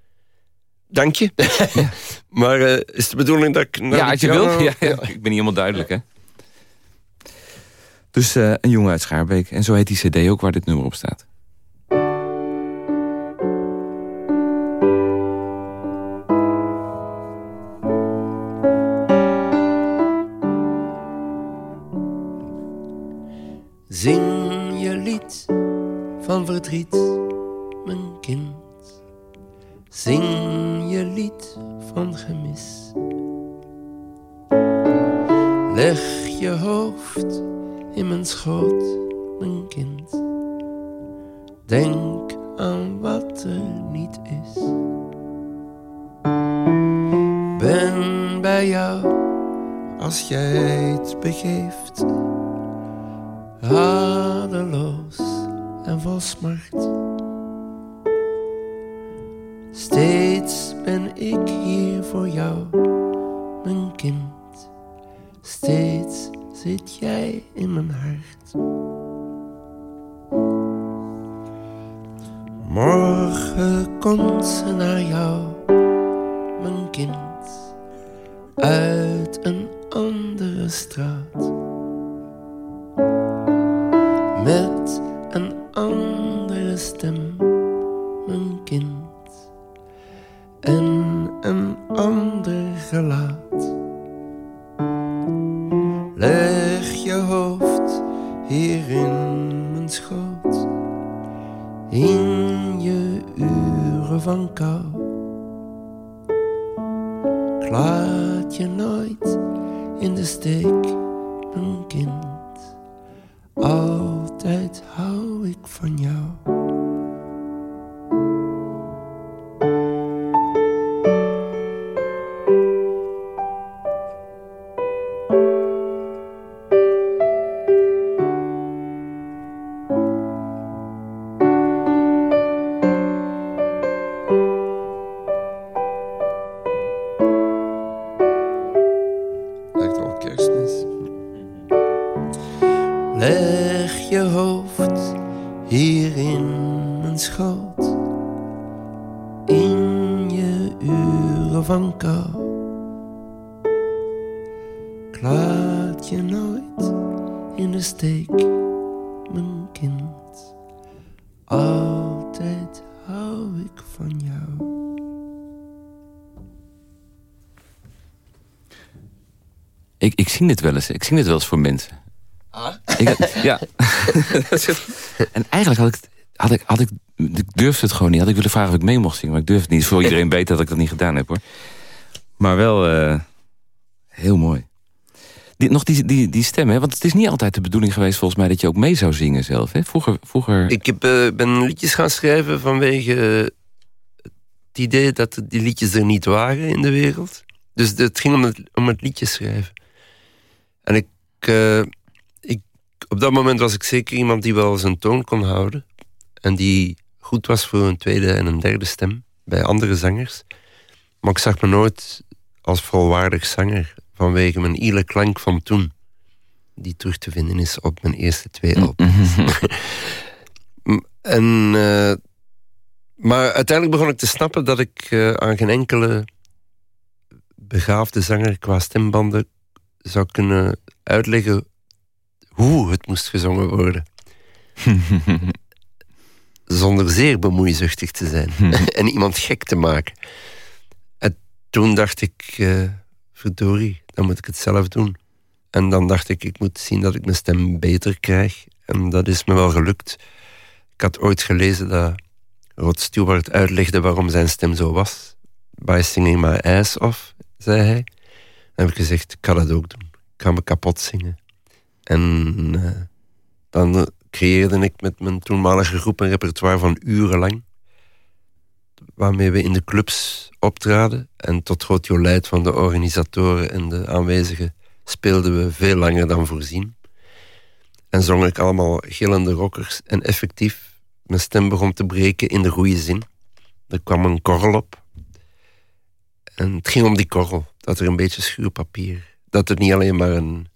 Dank je. (laughs) Ja. maar uh, is de bedoeling dat ik... Ja, als je wilt. Ja, ja, Ik ben niet helemaal duidelijk, hè. Dus uh, een jongen uit Schaarbeek. En zo heet die cd ook waar dit nummer op staat. Zing je lied van verdriet, mijn kind. Zing je lied van gemis. Leg je hoofd in mijn schoot, mijn kind. Denk aan wat er niet is. Ben bij jou als jij het begeeft radeloos en vol smart. Steeds ben ik hier voor jou, mijn kind. Steeds zit jij in mijn hart. Morgen komt ze naar jou, mijn kind, uit een andere straat met een andere stem, mijn kind, en een ander gelaat. Leg je hoofd hier in mijn schoot, in je uren van kou. Klaat je nooit in de steek, mijn kind. Altijd hou ik van jou. Zing dit wel eens. Ik zing dit wel eens voor mensen. Ah? Ik, ja. (laughs) (laughs) en eigenlijk had ik, had ik, had ik, durfde het gewoon niet. Had ik willen vragen of ik mee mocht zingen, maar ik durfde het niet. Voor iedereen beter dat ik dat niet gedaan heb hoor. Maar wel uh, heel mooi. Die, nog die, die, die stem, hè? want het is niet altijd de bedoeling geweest volgens mij dat je ook mee zou zingen zelf. Hè? Vroeger, vroeger... Ik heb, uh, ben liedjes gaan schrijven vanwege het idee dat die liedjes er niet waren in de wereld. Dus het ging om het, om het liedje schrijven. En ik, ik, op dat moment was ik zeker iemand die wel zijn toon kon houden. En die goed was voor een tweede en een derde stem bij andere zangers. Maar ik zag me nooit als volwaardig zanger vanwege mijn ile klank van toen. Die terug te vinden is op mijn eerste twee albums. (laughs) en, uh, maar uiteindelijk begon ik te snappen dat ik uh, aan geen enkele begaafde zanger qua stembanden zou kunnen uitleggen hoe het moest gezongen worden. (laughs) Zonder zeer bemoeizuchtig te zijn (laughs) en iemand gek te maken. En toen dacht ik, uh, verdorie, dan moet ik het zelf doen. En dan dacht ik, ik moet zien dat ik mijn stem beter krijg. En dat is me wel gelukt. Ik had ooit gelezen dat Rod Stewart uitlegde waarom zijn stem zo was. By singing my ass off, zei hij. Dan heb ik gezegd, ik kan dat ook doen. Ik ga me kapot zingen. En uh, dan creëerde ik met mijn toenmalige groep een repertoire van urenlang. Waarmee we in de clubs optraden. En tot groot jolijt van de organisatoren en de aanwezigen speelden we veel langer dan voorzien. En zong ik allemaal gillende rockers. En effectief, mijn stem begon te breken in de goede zin. Er kwam een korrel op. En het ging om die korrel. Dat er een beetje schuurpapier. Dat het niet alleen maar een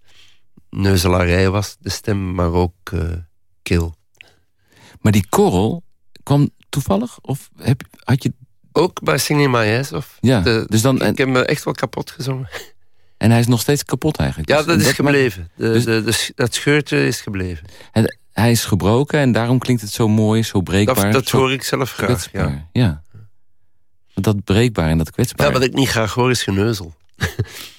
neuzelarij was, de stem, maar ook uh, kil. Maar die korrel kwam toevallig? Of heb, had je... Ook bij Singing My Ass. Of ja, dus dan, ik, heb me echt wel kapot gezongen. (laughs) En hij is nog steeds kapot eigenlijk? Ja, dat is gebleven. De, dus, de, de, dat scheurtje is gebleven. En hij is gebroken en daarom klinkt het zo mooi, zo breekbaar. Dat, dat hoor ik zelf graag, ja. ja. Dat breekbaar en dat kwetsbaar. Ja, wat ik niet graag hoor is geneuzel. (laughs)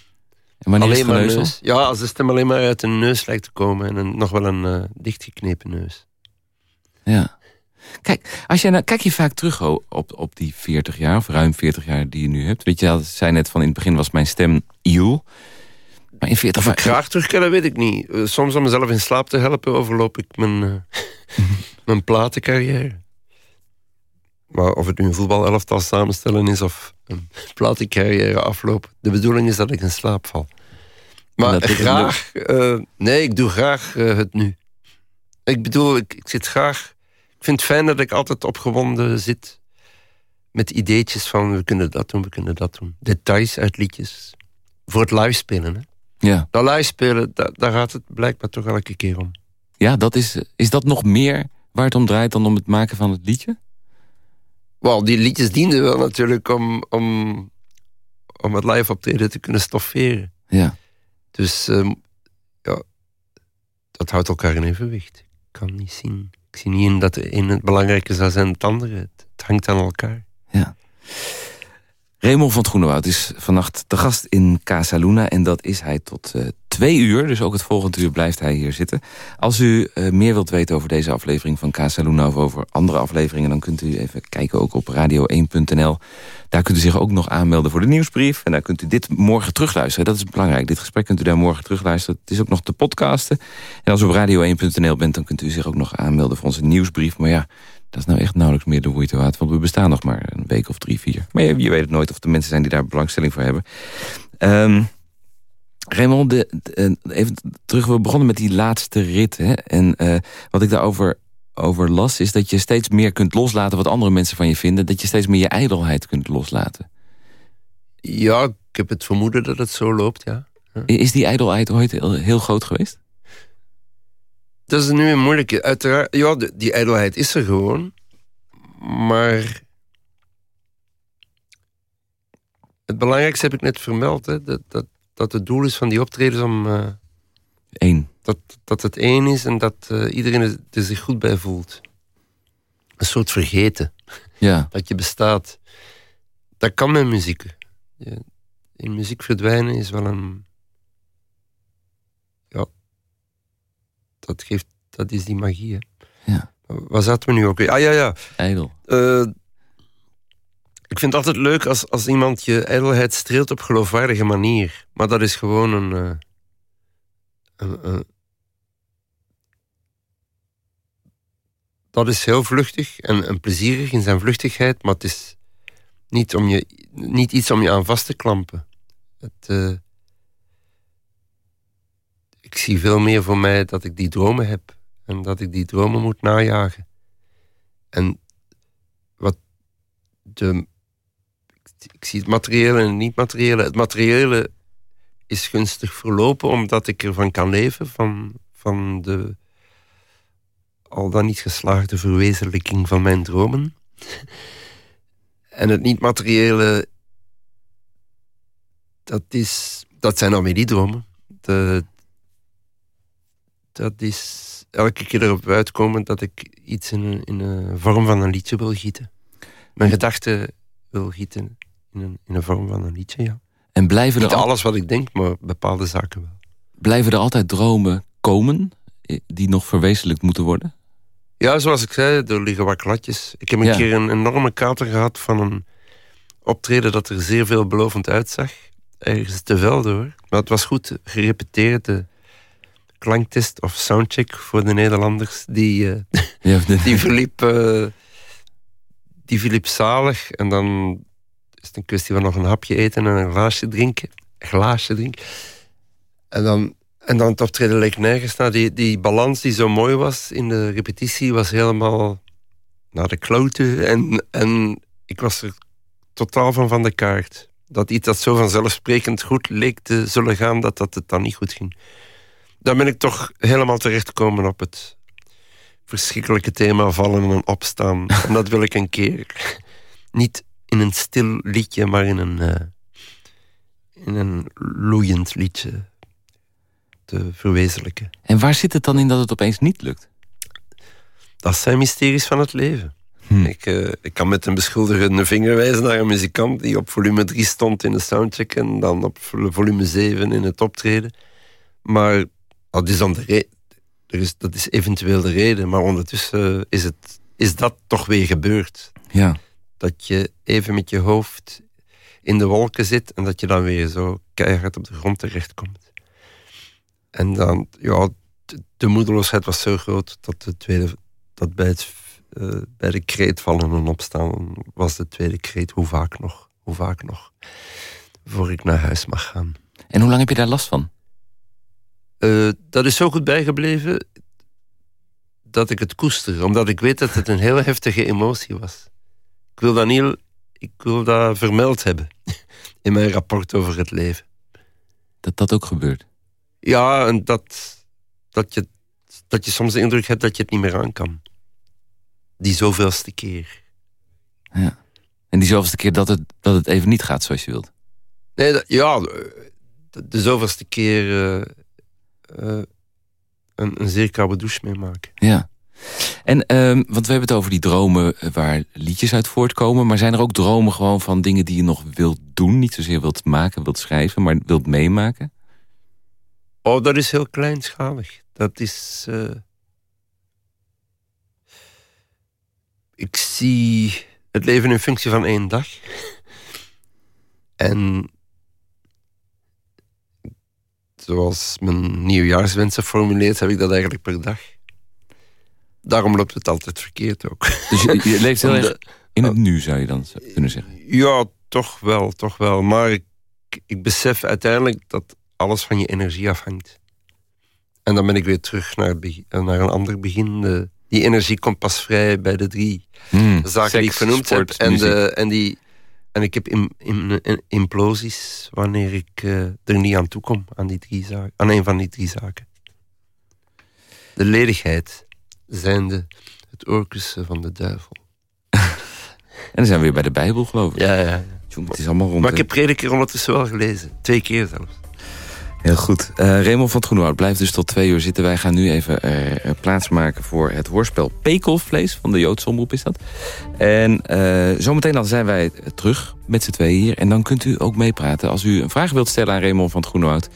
En wanneer alleen is maar geneuzel? neus. Ja, als de stem alleen maar uit een neus lijkt te komen... en een, nog wel een uh, dichtgeknepen neus. Ja. Kijk, als jij nou, kijk je vaak terug op, op die 40 jaar, of ruim 40 jaar die je nu hebt. Weet je, zei net van in het begin was mijn stem Iel. Maar in 40 of ik graag terug kan, dat weet ik niet. Uh, soms om mezelf in slaap te helpen overloop ik mijn, uh, (laughs) mijn platencarrière. Maar of het nu een voetbalelftal samenstellen is of een platencarrière aflopen. De bedoeling is dat ik in slaap val. Maar graag... Uh, nee, ik doe graag uh, het nu. Ik bedoel, ik, ik, zit graag... Ik vind het fijn dat ik altijd opgewonden zit... met ideetjes van we kunnen dat doen, we kunnen dat doen. Details uit liedjes. Voor het live spelen, hè. Ja. Dat live spelen, daar, daar gaat het blijkbaar toch elke keer om. Ja, dat is, is dat nog meer waar het om draait dan om het maken van het liedje? Wel, die liedjes dienden wel natuurlijk om, om, om het live optreden te kunnen stofferen. Ja. Dus um, ja, dat houdt elkaar in evenwicht. Ik kan niet zien. Ik zie niet in dat de een het belangrijke zou zijn dan het andere. Het hangt aan elkaar. Ja. Raymond van het Groenewoud is vannacht de gast in Casa Luna. En dat is hij tot uh, twee uur. Dus ook het volgende uur blijft hij hier zitten. Als u uh, meer wilt weten over deze aflevering van Casa Luna... of over andere afleveringen... dan kunt u even kijken ook op radio1.nl. Daar kunt u zich ook nog aanmelden voor de nieuwsbrief. En daar kunt u dit morgen terugluisteren. Dat is belangrijk. Dit gesprek kunt u daar morgen terugluisteren. Het is ook nog te podcasten. En als u op radio1.nl bent... dan kunt u zich ook nog aanmelden voor onze nieuwsbrief. Maar ja... Dat is nou echt nauwelijks meer de moeite waard. Want we bestaan nog maar een week of drie, vier. Maar je, je weet het nooit of er mensen zijn die daar belangstelling voor hebben. Um, Raymond, de, de, even terug. We begonnen met die laatste rit. Hè? En uh, wat ik daarover over las... is dat je steeds meer kunt loslaten wat andere mensen van je vinden. Dat je steeds meer je ijdelheid kunt loslaten. Ja, ik heb het vermoeden dat het zo loopt, ja. ja. Is die ijdelheid ooit heel, heel groot geweest? Dat is nu een moeilijke. Uiteraard, ja, die ijdelheid is er gewoon. Maar... Het belangrijkste heb ik net vermeld. Hè, dat, dat, dat het doel is van die optredens om... Uh, Eén. Dat, dat het één is en dat uh, iedereen er zich goed bij voelt. Een soort vergeten. Ja. (laughs) Dat je bestaat. Dat kan met muziek. In muziek verdwijnen is wel een... Ja, dat, geeft, dat is die magie. Hè. Ja. Waar zaten we nu ook? Ah ja, ja. Ijdel. Uh, ik vind het altijd leuk als, als iemand je ijdelheid streelt op geloofwaardige manier. Maar dat is gewoon een... Uh, een, dat is heel vluchtig en, en plezierig in zijn vluchtigheid, maar het is niet, om je, niet iets om je aan vast te klampen. Het, uh, ik zie veel meer voor mij dat ik die dromen heb. En dat ik die dromen moet najagen. En wat de. Ik zie het materiële en het niet-materiële. Het materiële is gunstig verlopen, omdat ik ervan kan leven, van, van de al dan niet geslaagde verwezenlijking van mijn dromen. en het niet-materiële, dat, is, dat zijn dan weer die dromen. De, dat is elke keer erop uitkomen dat ik iets in een, in een vorm van een liedje wil gieten. Mijn gedachten wil gieten in een, in een vorm van een liedje, ja. En blijven er Niet al- alles wat ik denk, maar bepaalde zaken wel. blijven er altijd dromen komen eh, die nog verwezenlijkt moeten worden? Ja, zoals ik zei, er liggen wat kladjes. Ik heb een Ja. keer een enorme kater gehad van een optreden dat er zeer veelbelovend uitzag. Ergens te Velde hoor. Maar het was goed gerepeteerd. De klanktest of soundcheck voor de Nederlanders. Die, eh, (laughs) Ja, de- die, verliep, eh, die verliep zalig. En dan is het een kwestie van nog een hapje eten en een glaasje drinken. Een glaasje drinken. En dan, en dan het optreden leek nergens naar. Die, die balans die zo mooi was in de repetitie was helemaal naar de kloten. En, en ik was er totaal van van de kaart. Dat iets dat zo vanzelfsprekend goed leek te zullen gaan, dat dat het dan niet goed ging. Dan ben ik toch helemaal terechtgekomen op het verschrikkelijke thema vallen en opstaan. (laughs) En dat wil ik een keer niet in een stil liedje, maar in een, eh, in een loeiend liedje te verwezenlijken. En waar zit het dan in dat het opeens niet lukt? Dat zijn mysteries van het leven. Hm. Ik, eh, ik kan met een beschuldigende vinger wijzen naar een muzikant die op volume 3 stond in de soundcheck en dan op vol- volume 7 in het optreden. Maar dat is dan de re- is, dat is eventueel de reden, maar ondertussen is, het, is dat toch weer gebeurd. Ja. Dat je even met je hoofd in de wolken zit en dat je dan weer zo keihard op de grond terechtkomt. En dan, ja, de, de moedeloosheid was zo groot dat, de tweede, dat bij, het, eh, bij de kreet vallen en opstaan was de tweede kreet hoe vaak nog, hoe vaak nog, voor ik naar huis mag gaan. En hoe lang heb je daar last van? Eh, dat is zo goed bijgebleven dat ik het koester, omdat ik weet dat het een heel heftige emotie was. Ik wil dat, niet, ik wil dat vermeld hebben (laughs) in mijn rapport over het leven. Dat dat ook gebeurt? Ja, en dat, dat, je, dat je soms de indruk hebt dat je het niet meer aan kan. Die zoveelste keer. Ja. En die zoveelste keer dat het, dat het even niet gaat zoals je wilt? Nee, dat- ja, de, de zoveelste keer eh, eh, een, een zeer koude douche meemaken. Ja. En, ehm, want we hebben het over die dromen eh, waar liedjes uit voortkomen. Maar zijn er ook dromen gewoon van dingen die je nog wilt doen? Niet zozeer wilt maken, wilt schrijven, maar wilt meemaken? Oh, dat is heel kleinschalig. Dat is. eh, ik zie het leven in functie van één dag. (laughs) En. Zoals mijn nieuwjaarswensen formuleert, heb ik dat eigenlijk per dag. Daarom loopt het altijd verkeerd ook. Dus je, je leeft heel erg in het nu, zou je dan kunnen zeggen. Ja, toch wel, toch wel. Maar ik, ik besef uiteindelijk dat alles van je energie afhangt. En dan ben ik weer terug naar, begin- naar een ander begin. De- die energie komt pas vrij bij de drie Hmm. zaken die ik vernoemd sport, heb. En, de, en, die, en ik heb im, im- im- implosies wanneer ik eh, er niet aan toe kom, aan, die drie zaken, aan een van die drie zaken. De ledigheid zijnde het oorkussen van de duivel. En dan zijn we weer bij de Bijbel, geloof ik. Ja, ja. Tjonge, Het is allemaal rond. Maar ik heb Prediker ondertussen wel gelezen. Twee keer zelfs. Heel goed. Eh Raymond van het Groenhout blijft dus tot twee uur zitten. Wij gaan nu even eh, eh, plaatsmaken voor het hoorspel Pekelvlees. Van de Joodse Omroep is dat. En eh, zometeen dan zijn wij terug met z'n tweeën hier. En dan kunt u ook meepraten. Als u een vraag wilt stellen aan Raymond van het Groenhout...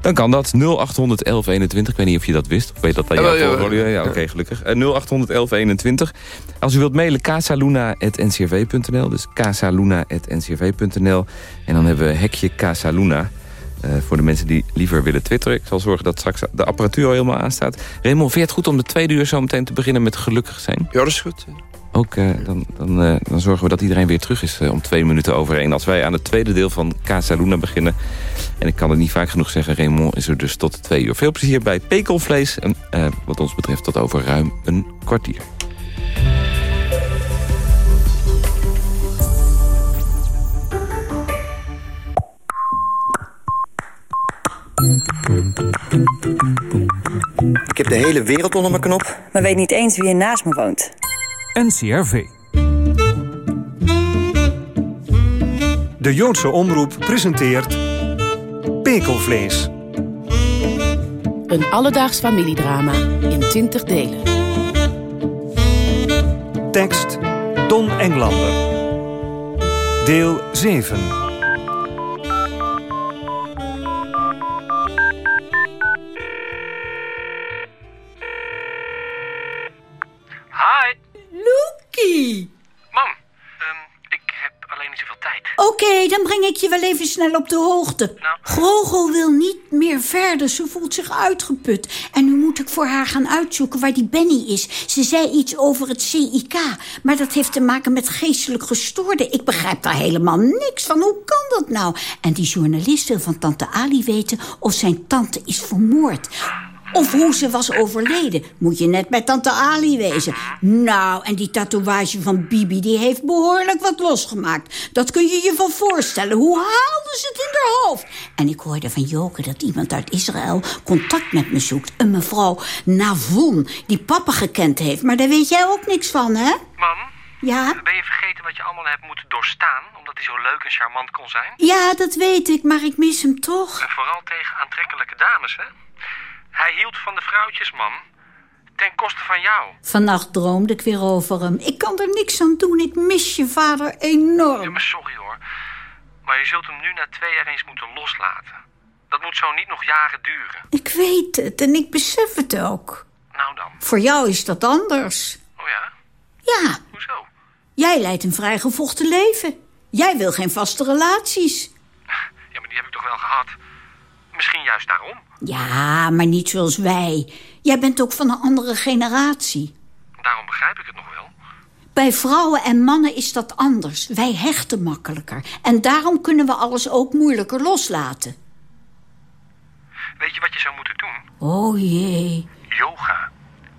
dan kan dat 0800 1121. Ik weet niet of je dat wist. Of weet dat aan Jawel, jou? Ja, oké, gelukkig. Eh, 0800 1121. Als u wilt mailen, casaluna.ncrv.nl. Dus casaluna.ncrv.nl. En dan hebben we hekje Casaluna... Eh, voor de mensen die liever willen twitteren. Ik zal zorgen dat straks de apparatuur al helemaal aanstaat. Raymond, vind je het goed om de tweede uur zo meteen te beginnen met gelukkig zijn? Ja, dat is goed. Ook eh, dan, dan, eh, dan zorgen we dat iedereen weer terug is om twee minuten over één. Als wij aan het tweede deel van Casa Luna beginnen. En ik kan het niet vaak genoeg zeggen, Raymond is er dus tot twee uur. Veel plezier bij Pekelvlees. En wat ons betreft tot over ruim een kwartier. Ik heb de hele wereld onder mijn knop. Maar weet niet eens wie er naast me woont. NCRV. De Joodse Omroep presenteert... Pekelvlees. Een alledaags familiedrama in 20 delen. Tekst Don Englander. Deel 7. Snel op de hoogte. Nou. Grogel wil niet meer verder. Ze voelt zich uitgeput. En nu moet ik voor haar gaan uitzoeken waar die Benny is. Ze zei iets over het CIK. Maar dat heeft te maken met geestelijk gestoorden. Ik begrijp daar helemaal niks van. Hoe kan dat nou? En die journalist wil van tante Ali weten of zijn tante is vermoord. Of hoe ze was overleden. Moet je net bij tante Ali wezen. Nou, en die tatoeage van Bibi, die heeft behoorlijk wat losgemaakt. Dat kun je je wel voorstellen. Hoe haalde ze het in haar hoofd? En ik hoorde van Joke dat iemand uit Israël contact met me zoekt. Een mevrouw Navon, die papa gekend heeft. Maar daar weet jij ook niks van, hè? Mam, Ja? ben je vergeten wat je allemaal hebt moeten doorstaan... omdat hij zo leuk en charmant kon zijn? Ja, dat weet ik, maar ik mis hem toch. En vooral tegen aantrekkelijke dames, hè? Hij hield van de vrouwtjes, mam. Ten koste van jou. Vannacht droomde ik weer over hem. Ik kan er niks aan doen. Ik mis je vader Ja, enorm. maar sorry hoor. Maar je zult hem nu na twee jaar eens moeten loslaten. Dat moet zo niet nog jaren duren. Ik weet het en ik besef het ook. Nou dan. Voor jou is dat anders. Oh ja? Ja, Hoezo? jij leidt een vrijgevochten leven. Jij wil geen vaste relaties. Ja, maar die heb ik toch wel gehad? Misschien juist daarom. Ja, maar niet zoals wij. Jij bent ook van een andere generatie. Daarom begrijp ik het nog wel. Bij vrouwen en mannen is dat anders. Wij hechten makkelijker. En daarom kunnen we alles ook moeilijker loslaten. Weet je wat je zou moeten doen? Oh jee, Yoga.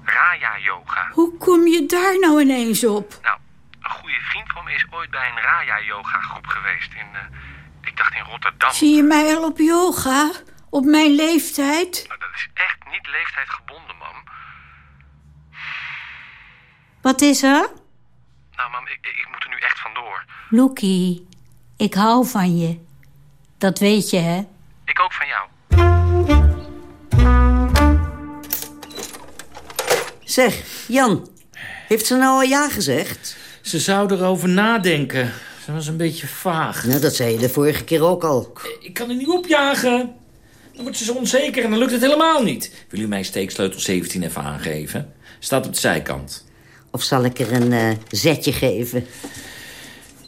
Raya-yoga. hoe kom je daar nou ineens op? Nou, een goede vriend van me is ooit bij een Raya-yoga-groep geweest in, eh, ik dacht in Rotterdam. Zie je mij al op yoga? Op mijn leeftijd? Nou, dat is echt niet leeftijdgebonden, mam. Wat is er? Nou, mam, ik, ik moet er nu echt vandoor. Loekie, ik hou van je. Dat weet je, hè? Ik ook van jou. Zeg, Jan, heeft ze nou al ja gezegd? Ze zou erover nadenken. Ze was een beetje vaag. Nou, dat zei je de vorige keer ook al. Ik kan er niet opjagen. Dan wordt ze zo onzeker en dan lukt het helemaal niet. Wil u mijn steeksleutel 17 even aangeven? Staat op de zijkant. Of zal ik er een eh, zetje geven?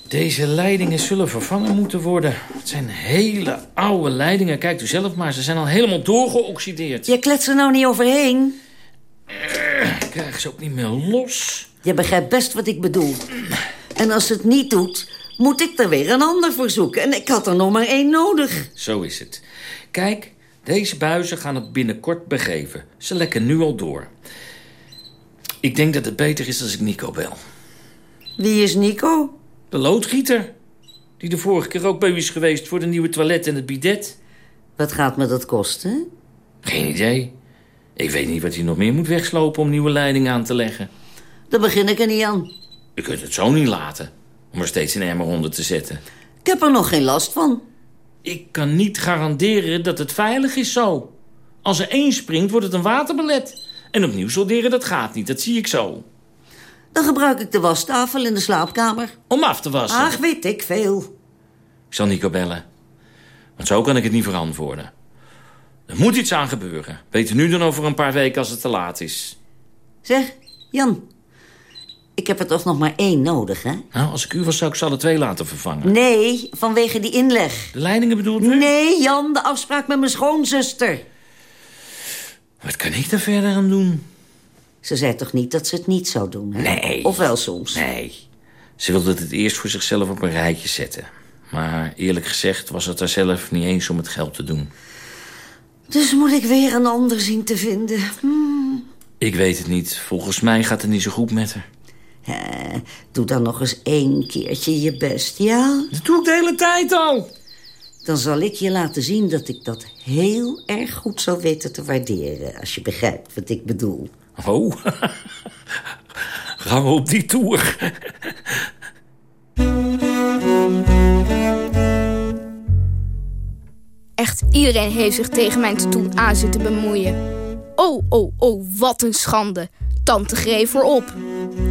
Deze leidingen zullen vervangen moeten worden. Het zijn hele oude leidingen. Kijkt u zelf maar, ze zijn al helemaal doorgeoxideerd. Je klets er nou niet overheen. Ik krijg ze ook niet meer los. Je begrijpt best wat ik bedoel. En als het niet doet, moet ik er weer een ander voor zoeken. En ik had er nog maar één nodig. Zo is het. Kijk, deze buizen gaan het binnenkort begeven. Ze lekken nu al door. Ik denk dat het beter is als ik Nico bel. Wie is Nico? De loodgieter. Die de vorige keer ook bij u is geweest voor de nieuwe toilet en het bidet. Wat gaat me dat kosten? Geen idee. Ik weet niet wat hij nog meer moet wegslopen om nieuwe leidingen aan te leggen. Daar begin ik er niet aan. U kunt het zo niet laten om er steeds een emmer onder te zetten. Ik heb er nog geen last van. Ik kan niet garanderen dat het veilig is zo. Als er één springt, wordt het een waterbelet. En opnieuw solderen, dat gaat niet. Dat zie ik zo. Dan gebruik ik de wastafel in de slaapkamer. Om af te wassen. Ach, weet ik veel. Ik zal Nico bellen. Want zo kan ik het niet verantwoorden. Er moet iets aan gebeuren. Beter nu dan over een paar weken als het te laat is. Zeg, Jan. Ik heb er toch nog maar één nodig, hè? Nou, als ik u was, zou ik ze alle twee laten vervangen. Nee, vanwege die inleg. De leidingen bedoelt u? Nee, Jan, de afspraak met mijn schoonzuster. Wat kan ik daar verder aan doen? Ze zei toch niet dat ze het niet zou doen, hè? Nee. Of wel soms? Nee. Ze wilde het eerst voor zichzelf op een rijtje zetten. Maar eerlijk gezegd was het haar zelf niet eens om het geld te doen. Dus moet ik weer een ander zien te vinden. Hmm. Ik weet het niet. Volgens mij gaat het niet zo goed met haar. Doe dan nog eens één keertje je best, ja? Dat doe ik de hele tijd al. Dan zal ik je laten zien dat ik dat heel erg goed zou weten te waarderen... als je begrijpt wat ik bedoel. Oh, (laughs) gaan we op die tour? Echt iedereen heeft zich tegen mijn tattoo aan zitten bemoeien. Oh, oh, oh, wat een schande. Tante Greef erop.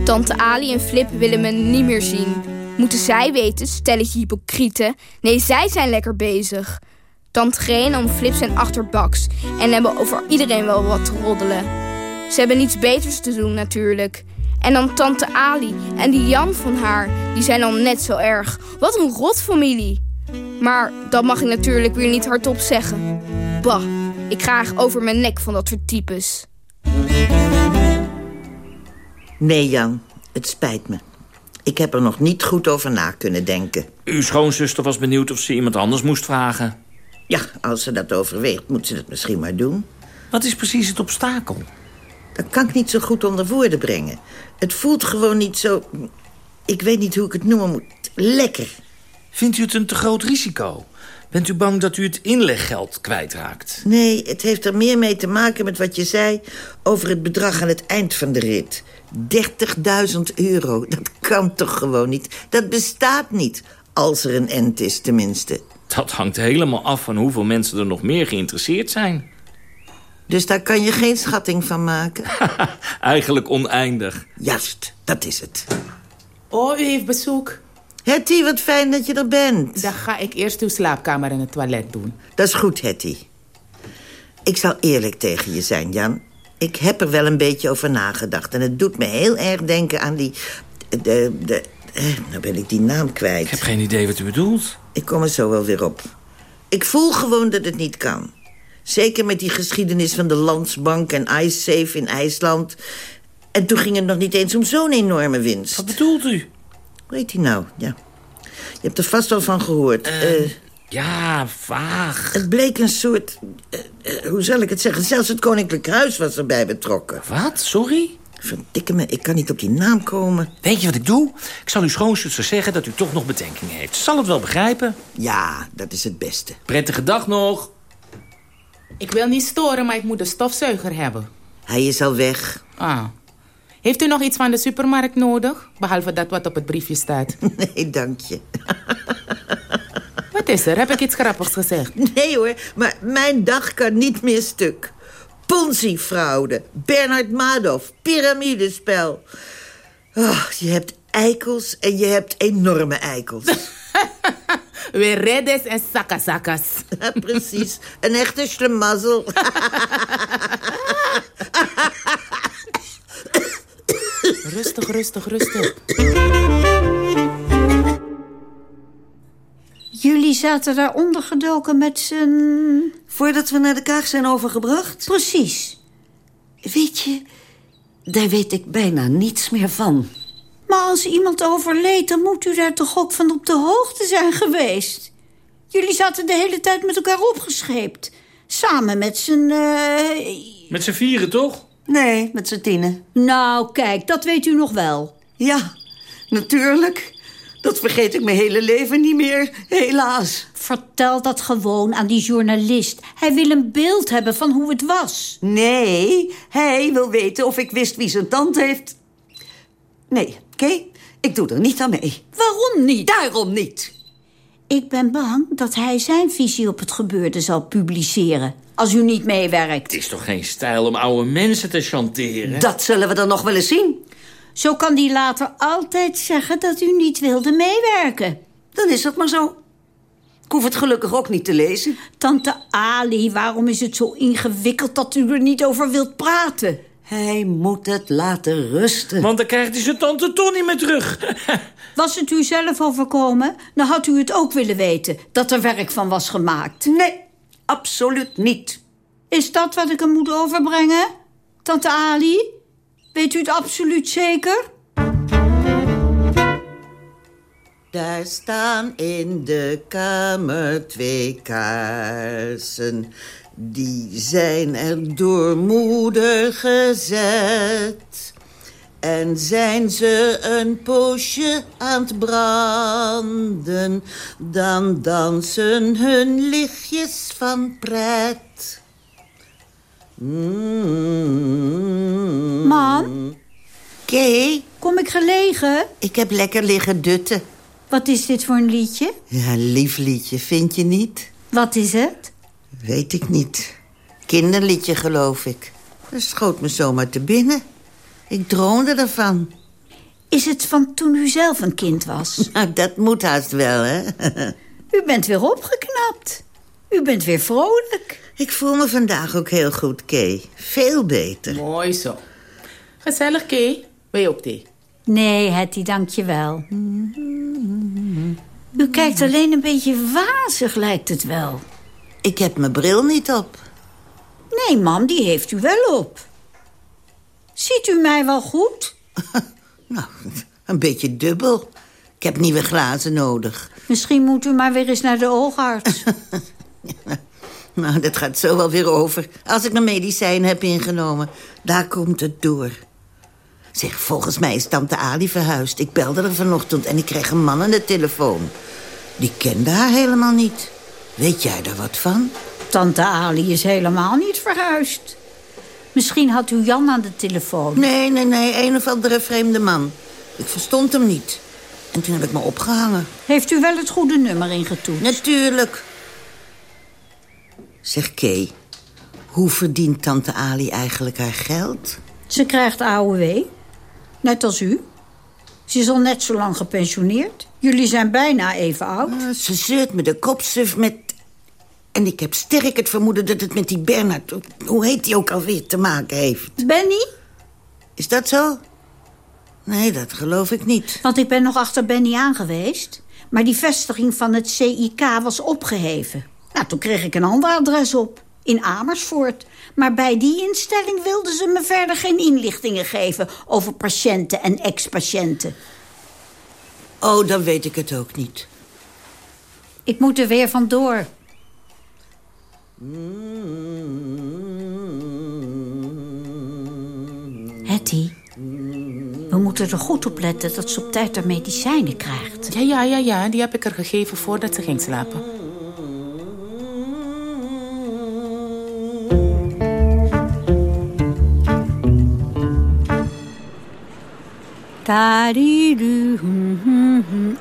Tante Ali en Flip willen me niet meer zien. Moeten zij weten, stelletje hypocrieten? Nee, zij zijn lekker bezig. Tante en oom Flip zijn achterbaks en hebben over iedereen wel wat te roddelen. Ze hebben niets beters te doen natuurlijk. En dan tante Ali en die Jan van haar, die zijn al net zo erg. Wat een rotfamilie. Maar dat mag ik natuurlijk weer niet hardop zeggen. Bah, ik ga echt over mijn nek van dat soort types. Nee, Jan, het spijt me. Ik heb er nog niet goed over na kunnen denken. Uw schoonzuster was benieuwd of ze iemand anders moest vragen. Ja, als ze dat overweegt, moet ze dat misschien maar doen. Wat is precies het obstakel? Dat kan ik niet zo goed onder woorden brengen. Het voelt gewoon niet zo... Ik weet niet hoe ik het noemen moet. Lekker. Vindt u het een te groot risico? Bent u bang dat u het inleggeld kwijtraakt? Nee, het heeft er meer mee te maken met wat je zei... over het bedrag aan het eind van de rit. 30.000 euro, dat kan toch gewoon niet? Dat bestaat niet, als er een end is tenminste. Dat hangt helemaal af van hoeveel mensen er nog meer geïnteresseerd zijn. Dus daar kan je geen schatting van maken? (laughs) Eigenlijk oneindig. Juist, dat is het. Oh, u heeft bezoek. Hetty, wat fijn dat je er bent. Dan ga ik eerst uw slaapkamer en het toilet doen. Dat is goed, Hetty. Ik zal eerlijk tegen je zijn, Jan. Ik heb er wel een beetje over nagedacht. En het doet me heel erg denken aan die... De, de, eh, nou ben ik die naam kwijt. Ik heb geen idee wat u bedoelt. Ik kom er zo wel weer op. Ik voel gewoon dat het niet kan. Zeker met die geschiedenis van de Landsbank en IceSafe in IJsland. En toen ging het nog niet eens om zo'n enorme winst. Wat bedoelt u? Hoe heet die nou? Ja. Je hebt er vast wel van gehoord. Uh, uh, ja, vaag. Het bleek een soort... Uh, hoe zal ik het zeggen? Zelfs het Koninklijk Huis was erbij betrokken. Wat? Sorry? Verdikke me, ik kan niet op die naam komen. Weet je wat ik doe? Ik zal uw schoonzuster zeggen dat u toch nog bedenkingen heeft. Zal het wel begrijpen. Ja, dat is het beste. Prettige dag nog. Ik wil niet storen, maar ik moet de stofzuiger hebben. Hij is al weg. Ah. Heeft u nog iets van de supermarkt nodig? Behalve dat wat op het briefje staat. (laughs) Nee, dank je. Wat is er? Heb ik iets grappigs gezegd? Nee hoor, maar mijn dag kan niet meer stuk. Ponzi-fraude, Bernard Madoff, piramidespel. Oh, je hebt eikels en je hebt enorme eikels. (laughs) Weer reddes en sakkasakas. Ja, (laughs) precies, een echte schlemazel. Rustig, rustig, rustig. Jullie zaten daar ondergedoken met z'n... Voordat we naar de kaag zijn overgebracht? Precies. Weet je, daar weet ik bijna niets meer van. Maar als iemand overleed, dan moet u daar toch ook van op de hoogte zijn geweest? Jullie zaten de hele tijd met elkaar opgescheept. Samen met z'n... Uh... Met z'n vieren, toch? Nee, met z'n tienen. Nou, kijk, dat weet u nog wel. Ja, natuurlijk. Dat vergeet ik mijn hele leven niet meer, helaas. Vertel dat gewoon aan die journalist. Hij wil een beeld hebben van hoe het was. Nee, hij wil weten of ik wist wie zijn tand heeft. Nee, oké? Ik doe er niet aan mee. Waarom niet? Daarom niet. Ik ben bang dat hij zijn visie op het gebeurde zal publiceren. Als u niet meewerkt. Het is toch geen stijl om oude mensen te chanteren? Dat zullen we dan nog wel eens zien. Zo kan die later altijd zeggen dat u niet wilde meewerken. Dan is dat maar zo. Ik hoef het gelukkig ook niet te lezen. Tante Ali, waarom is het zo ingewikkeld dat u er niet over wilt praten? Hij moet het laten rusten. Want dan krijgt hij zijn tante toch niet meer terug. (laughs) was het u zelf overkomen, dan had u het ook willen weten... dat er werk van was gemaakt. Nee, absoluut niet. Is dat wat ik hem moet overbrengen, tante Ali? Weet u het absoluut zeker? Daar staan in de kamer twee kaarsen. Die zijn er door moeder gezet. En zijn ze een poosje aan het branden. dan dansen hun lichtjes van pret. Mm. Mam? Kay? Kom ik gelegen? Ik heb lekker liggen dutten. Wat is dit voor een liedje? Ja, lief liedje, vind je niet? Wat is het? Weet ik niet. Kinderliedje, geloof ik. Dat schoot me zomaar te binnen. Ik droomde ervan. Is het van toen u zelf een kind was? (laughs) Nou, dat moet haast wel, hè? U bent weer opgeknapt. U bent weer vrolijk. Ik voel me vandaag ook heel goed, Kay. Veel beter. Mooi zo. Gezellig, Kay. Wil je ook thee? Nee, Hetty, dank je wel. U kijkt alleen een beetje wazig, lijkt het wel. Ik heb mijn bril niet op. Nee, mam, die heeft u wel op. Ziet u mij wel goed? (laughs) nou, een beetje dubbel. Ik heb nieuwe glazen nodig. Misschien moet u maar weer eens naar de oogarts. (laughs) nou, dat gaat zo wel weer over. Als ik mijn medicijn heb ingenomen, daar komt het door. Zeg, volgens mij is tante Ali verhuisd. Ik belde er vanochtend en ik kreeg een man aan de telefoon. Die kende haar helemaal niet. Weet jij daar wat van? Tante Ali is helemaal niet verhuisd. Misschien had u Jan aan de telefoon. Nee, nee, nee, een of andere vreemde man. Ik verstond hem niet. En toen heb ik me opgehangen. Heeft u wel het goede nummer ingetoetst? Natuurlijk. Zeg, Kay, hoe verdient tante Ali eigenlijk haar geld? Ze krijgt AOW, net als u. Ze is al net zo lang gepensioneerd. Jullie zijn bijna even oud. Uh, ze zeurt me de kop suf met... En ik heb sterk het vermoeden dat het met die Bernard... hoe heet die ook alweer, te maken heeft. Benny? Is dat zo? Nee, dat geloof ik niet. Want ik ben nog achter Benny aangeweest. Maar die vestiging van het CIK was opgeheven. Nou, toen kreeg ik een ander adres op. In Amersfoort. Maar bij die instelling wilden ze me verder geen inlichtingen geven... over patiënten en ex-patiënten. Oh, dan weet ik het ook niet. Ik moet er weer vandoor. Hetty, we moeten er goed op letten dat ze op tijd haar medicijnen krijgt. Ja, ja, ja, ja. Die heb ik er gegeven voordat ze ging slapen.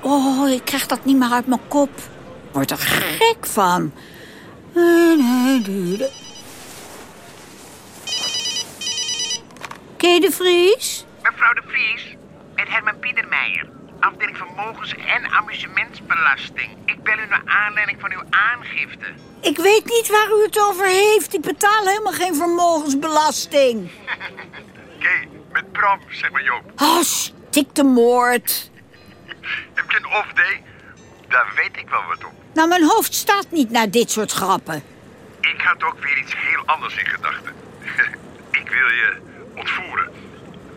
Oh, ik krijg dat niet meer uit mijn kop. Word er gek van. Kee de Vries? Mevrouw de Vries, met Herman Pietermeijer. Afdeling Vermogens- en Amusementsbelasting. Ik bel u naar aanleiding van uw aangifte. Ik weet niet waar u het over heeft. Ik betaal helemaal geen vermogensbelasting. (laughs) Kee, met Bram, zeg maar Joop. Oh, stik de moord. (laughs) Heb je een off-day? Daar weet ik wel wat op. Nou, mijn hoofd staat niet naar dit soort grappen. Ik had ook weer iets heel anders in gedachten. (laughs) ik wil je ontvoeren.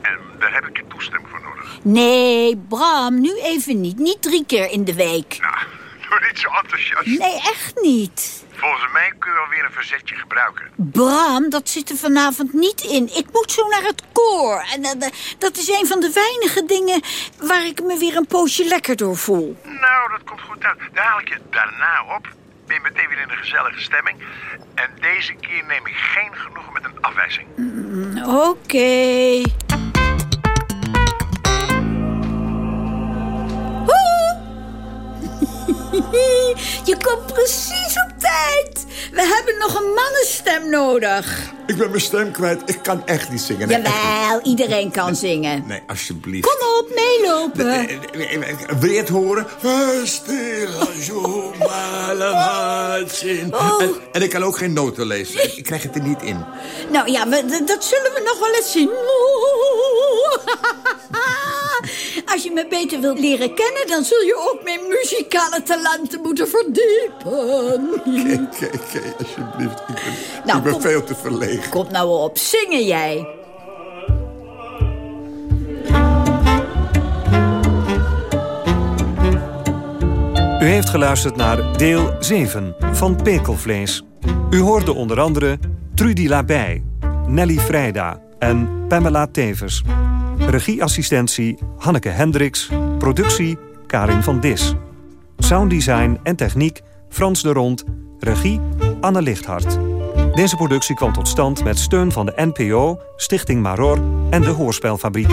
En daar heb ik je toestemming voor nodig. Nee, Bram, nu even niet. Niet drie keer in de week. Nou, (laughs) doe niet zo enthousiast. Nee, echt niet. Volgens mij kun je alweer een verzetje gebruiken. Bram, dat zit er vanavond niet in. Ik moet zo naar het koor. En uh, dat is een van de weinige dingen waar ik me weer een poosje lekker door voel. Nou, dat komt goed uit. Dan haal ik je daarna op. Ben je meteen weer in een gezellige stemming. En deze keer neem ik geen genoegen met een afwijzing. Mm, Oké. Okay. (laughs) Je komt precies op tijd. We hebben nog een mannenstem nodig. Ik ben mijn stem kwijt. Ik kan echt niet zingen. Nee, Jawel, niet. iedereen kan zingen. Nee, alsjeblieft. Kom op, meelopen. Wil je het horen? Oh. En, en ik kan ook geen noten lezen. Ik krijg het er niet in. Nou ja, we, dat zullen we nog wel eens zien. (laughs) Als je me beter wilt leren kennen... dan zul je ook mijn muzikale talenten moeten verdiepen. Kijk, kijk, kijk, alsjeblieft. Ik ben, nou, ik ben kom, veel te verlegen. Kom nou op, zingen jij. U heeft geluisterd naar deel 7 van Pekelvlees. U hoorde onder andere Trudy Labij, Nelly Vrijda en Pamela Tevers. Regieassistentie Hanneke Hendricks. Productie Karin van Dis. Sounddesign en techniek Frans de Rond. Regie Anne Lichthart. Deze productie kwam tot stand met steun van de NPO, Stichting Maror en de Hoorspelfabriek.